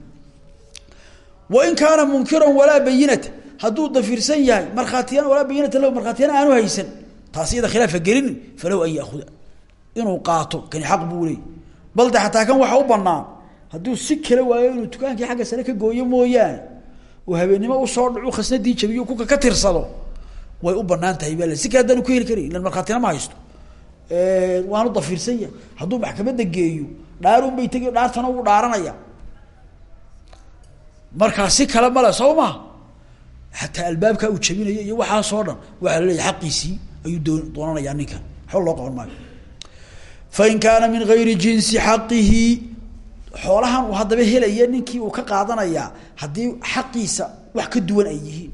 wain kaana munkiran walaa bayinata hadduu dafirsan yahay markhaatiyana walaa bayinata lahu markhaatiyana aanu haysan taasi iyada gelinin falahu an yaakuda inuu qaato kani xaq buu leey bal de xataa kan waxa u banaan hadduu si kale waayo inuu dukaankii xagga sare ka gooyo mooyaane oo habeennimo u soo dhacu khasnadii jabiyo kuka ka tirsado way u bannaan tahay baa si kale haddaanu ku heli karay ilan markhaatina ma haysto. Waanu dafiirsan yahay hadduu maxkamadda geeyo dhaarun bay tegi dhaartana ugu dhaaranaya. Markaa si kale male soo ma? Xataa albaabkaa uu jabinayo iyo waxaasoo dhan waxaa laleeyahy xaqiisii ayuu doo doonanayaa ninkan loo qaban maayo. Fain kaana min gayri jinsi xaqihi xoolahan uu haddaba helaya ninkii uu ka qaadanayaa haddii xaqiisa wax ka duwan ay yihiin.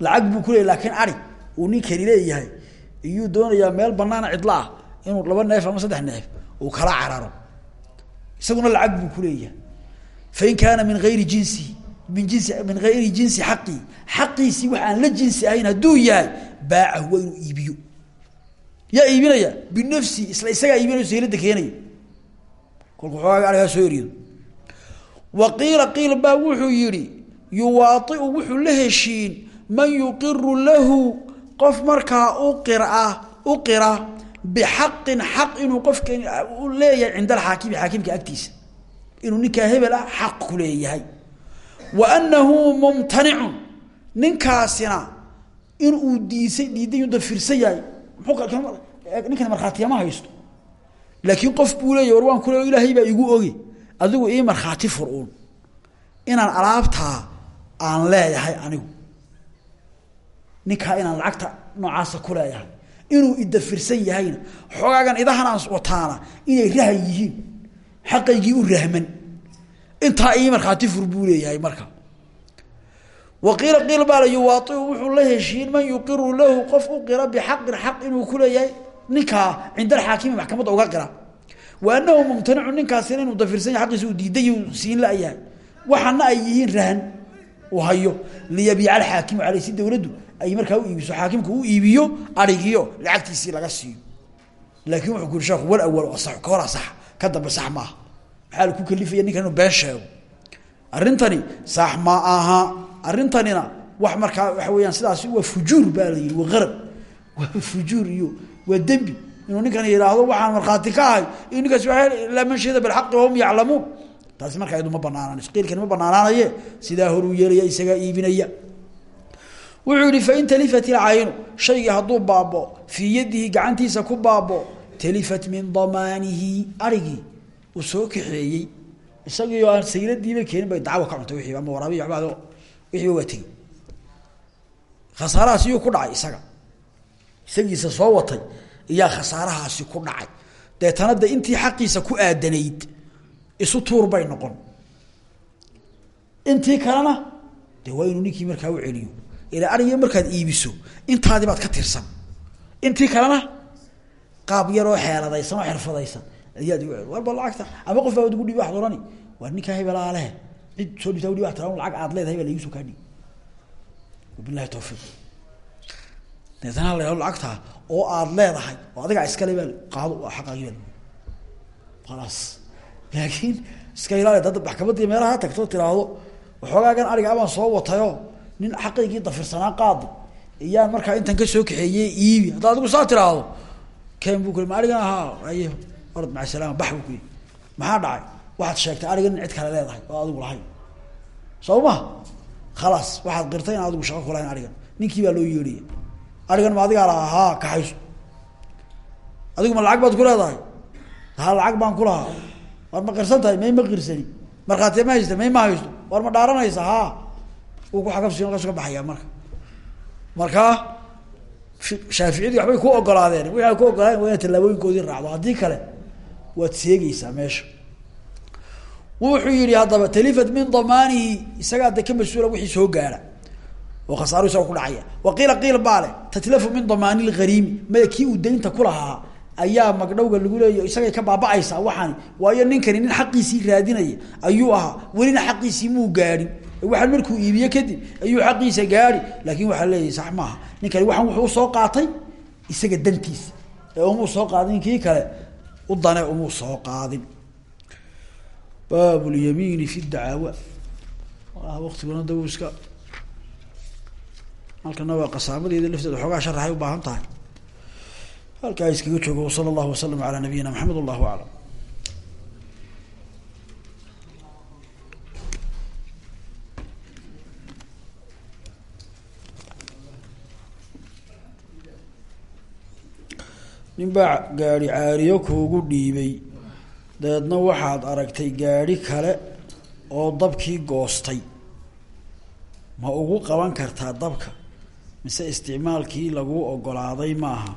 Lacag buu kuleeyay laakiin ari uu ninkani leeyahay. Iyuu doonayaa meel banaana cidla ah inuu laba neef ama saddex neef uu kala cararo. Isaguna lacag buu kuleeyahay fain kaana min ayri jinsihi min jinsi min hayri jinsi xaqii xaqiisii wax aan la jinsi ahayn hadduu yahay baacahu waa iibiyo. Yaa iibinaya binafsi isla isagaa iibinayo saylada keenaya kolku xoogaa arigaa soo eriyo wa qiila qiil baa wuxuu yihi yuwaaiu wuxuu la heshiin man yuqiru lahu. Qof markaa u qira bixaqin xaq inuu qofka leeyahay cinda alxaakimi xaakimka agtiisa. Inuu ninkaa hebel ah xaq ku leeyahay. Wa anahu mumtanicun ninkaasina inuu diisay diiday uu dafirsan yahay. Ninkan markhaatiyama haysto laakiin qof buu leeya war waan kule ilaahay baa igu oge adigu ii markhaati fur uun inaan alaabtaa aan leeyahay anigu. Ninkaa inaan lacagta noocaasa ku leeyahay. Inuu idafirsan yahayna. Xoogaagan idahan aan wataana inay rahan yihiin. Xaqaygii u rahman. Intaa ii markhaati fur buu marka. Wa qiila qiil baa la yuwaaiu wuxuu la heshiin man yuqiru lahu qof u qira bixaqin xaq inuu ku ninkaa cinda alxaakimi maxkamadda uga qira wa anahu mumtanicu ninkaasina inuu dafirsan yahay aqiisa uu diiday siin layahay waxaana ay yihiin rahan uu hayo liyabiica alxaakimu caleyh si dowladdu ay markaa u iibiso xaakimku u iibiyo arigiyo lacagtiisii laga siiyo. Laakin wuxuu ku yiri wal awal asax ka hora sax ka dambe sax maaha. Maxaa laku kalifaya ninkan inuu been sheego. Arrintani sax ma aha. Arrintanina wax markaa waxa weeyaan sidaas waa fujuur baa la yihi waa qarab waa fujuur iyo waa dembi. Inuu ninkan yidhaahdo waxaan markhaati ka ahay iyo ninkaas laa man shahida bilxaqi wahum yaclamuun. Taasi markaa iyadu ma banaanaanayso qiilkani ma banaanaanaye. Sidaa horuu yeelaya isagaa iibinaya. Wuxuu yihi fain talifat ilcaynu shaygii hadduu baabo fii yadihi gacantiisa ku baabo talifat min damaanihi arigii uu soo kaxeeyey. Isagiio aan sayladiiba keenin bay dacwo ka cuntay wiiiba ama waraabiy wabado wixiiba waa tegey khasaarahaas iyuu ku dhacay isaga isagiisa soo watay iyaa khasaarahaasi ku dhacay. Deetana de intii xaqiisa ku aadanayd isu tuur bay noqon. Intii kalena de waa ninkii markaa u celiyo. Ilaa ariga markaad iibiso intaadii baad ka tirsan. Intii kalena qaab yaroo xeeladaysan oo xirfadaysan. Ayaad warba lacagta ama qof baa ugu dhibi waxad orani waa ninkaa hebelaa cid soo dhibtaa udhi wax tiraa lacag aad leedahay baa laigu soo kaa dhigi wabilahi tawfiiq deetana yahado lacagtaa oo aad leedahay. Oo adigaa iskale baa qaado waa xaqaagii baa khalaas laakiin iska ilaali dad maxkamadii meelaha tagto tiraahdo waxoogaagan ariga abaan soo watayo nin xaqaygii dafirsanaa qaadi iyaan markaa intan ka soo kaxeeye iibi. Haddaa adigu saa tiraahdo ken bu kuli ma arigan ahaa aye orad maca salaama bax bu kuli maxaa dhacay? Waxaad sheegtay arigan in cid kale leedahay oo adigu lahayn soo ma? Khalaas waxaad qirtay in adigu shaqo kulahayn arigan ninkii baa loo yeedhaya arigan ma adigaa lahaa haa kaxayso adigu ma lacag baad ku leedahay. Haa lacag baan ku lahaa. War ma qirsan may ma qirsani. Markhaatiya ma haysta may ma haysto. War ma dhaaranaysa haa uu ku xagabsi kasu ka baxayaa marka. Markaa waxbay ku ogolaadeen. Wixi ku ogolaadeen waa inaad tallaabooyinkoodii raacdo. Haddii kale waad seegeysaa meesha. Wuxuu yihi haddaba talifat min damaanihi isagaa de ka mas'uula wixii soo gaara oo khasaaru isaga ku dhacaya. Wa qiila qiil baa leh tatlafu min damaani lghariimi maya ayaa magdhowga lagu leeya isagay ka baaba-aysaa waxaani waayo ninkani nin xaqiisii raadinaya ayuu ahaa. Welina xaqiisii muu gaadhin. Waxaan markuu iibiye kadib ayuu xaqiisa gaadhi. Laakin waxaa leeyahay sax maaha ninkani waxaan wuxuu u soo qaatay isaga dantiisa. Ee umuu soo qaadin kii kale u dane umuu soo qaadin. Baab lyamiini fi dacaawa. Waktiguna da iska halkana waa qasaamadeeda lafteeda xoogaa sharaxay u baahan tahay. Halkaa iskaga joogo wsala allahu wasalam alaa nabiyina maxamed allahu aclam. Nin baa gaari caariyo kuugu dhiibay. Dabeedna waxaad aragtay gaadhi kale oo dabkii goostay. Ma ugu qaban kartaa dabka mise isticmaalkii laguu ogolaaday maaha.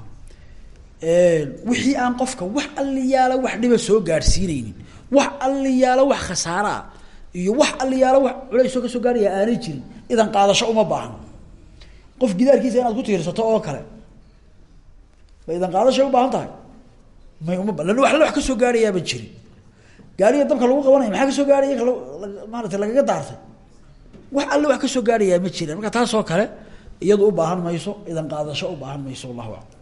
Wixii aan qofka wax alliyaala wax dhiba soo gaadhsiineynin wax alliyaalo wax khasaaro ah iyo wax alliyaalo wax culaysoo ka soo gaaraya aanay jirin idan qaadasho uma baahno qof gidaarkiisa inaad ku tiirsato oo kale ma idan qaadashay u baahan tahay? May uma lan wa wax ka soo gaarayaaba jirin. Gaariga dabka lagu qabanaya maxaa ka soo gaaraya? Maarata lagaga daartay. Wax alle wax ka soo gaarayaa ma jiraan marka taasoo kale iyadu u baahan mayso idan qaadasho u baahan mayso wallahu aclam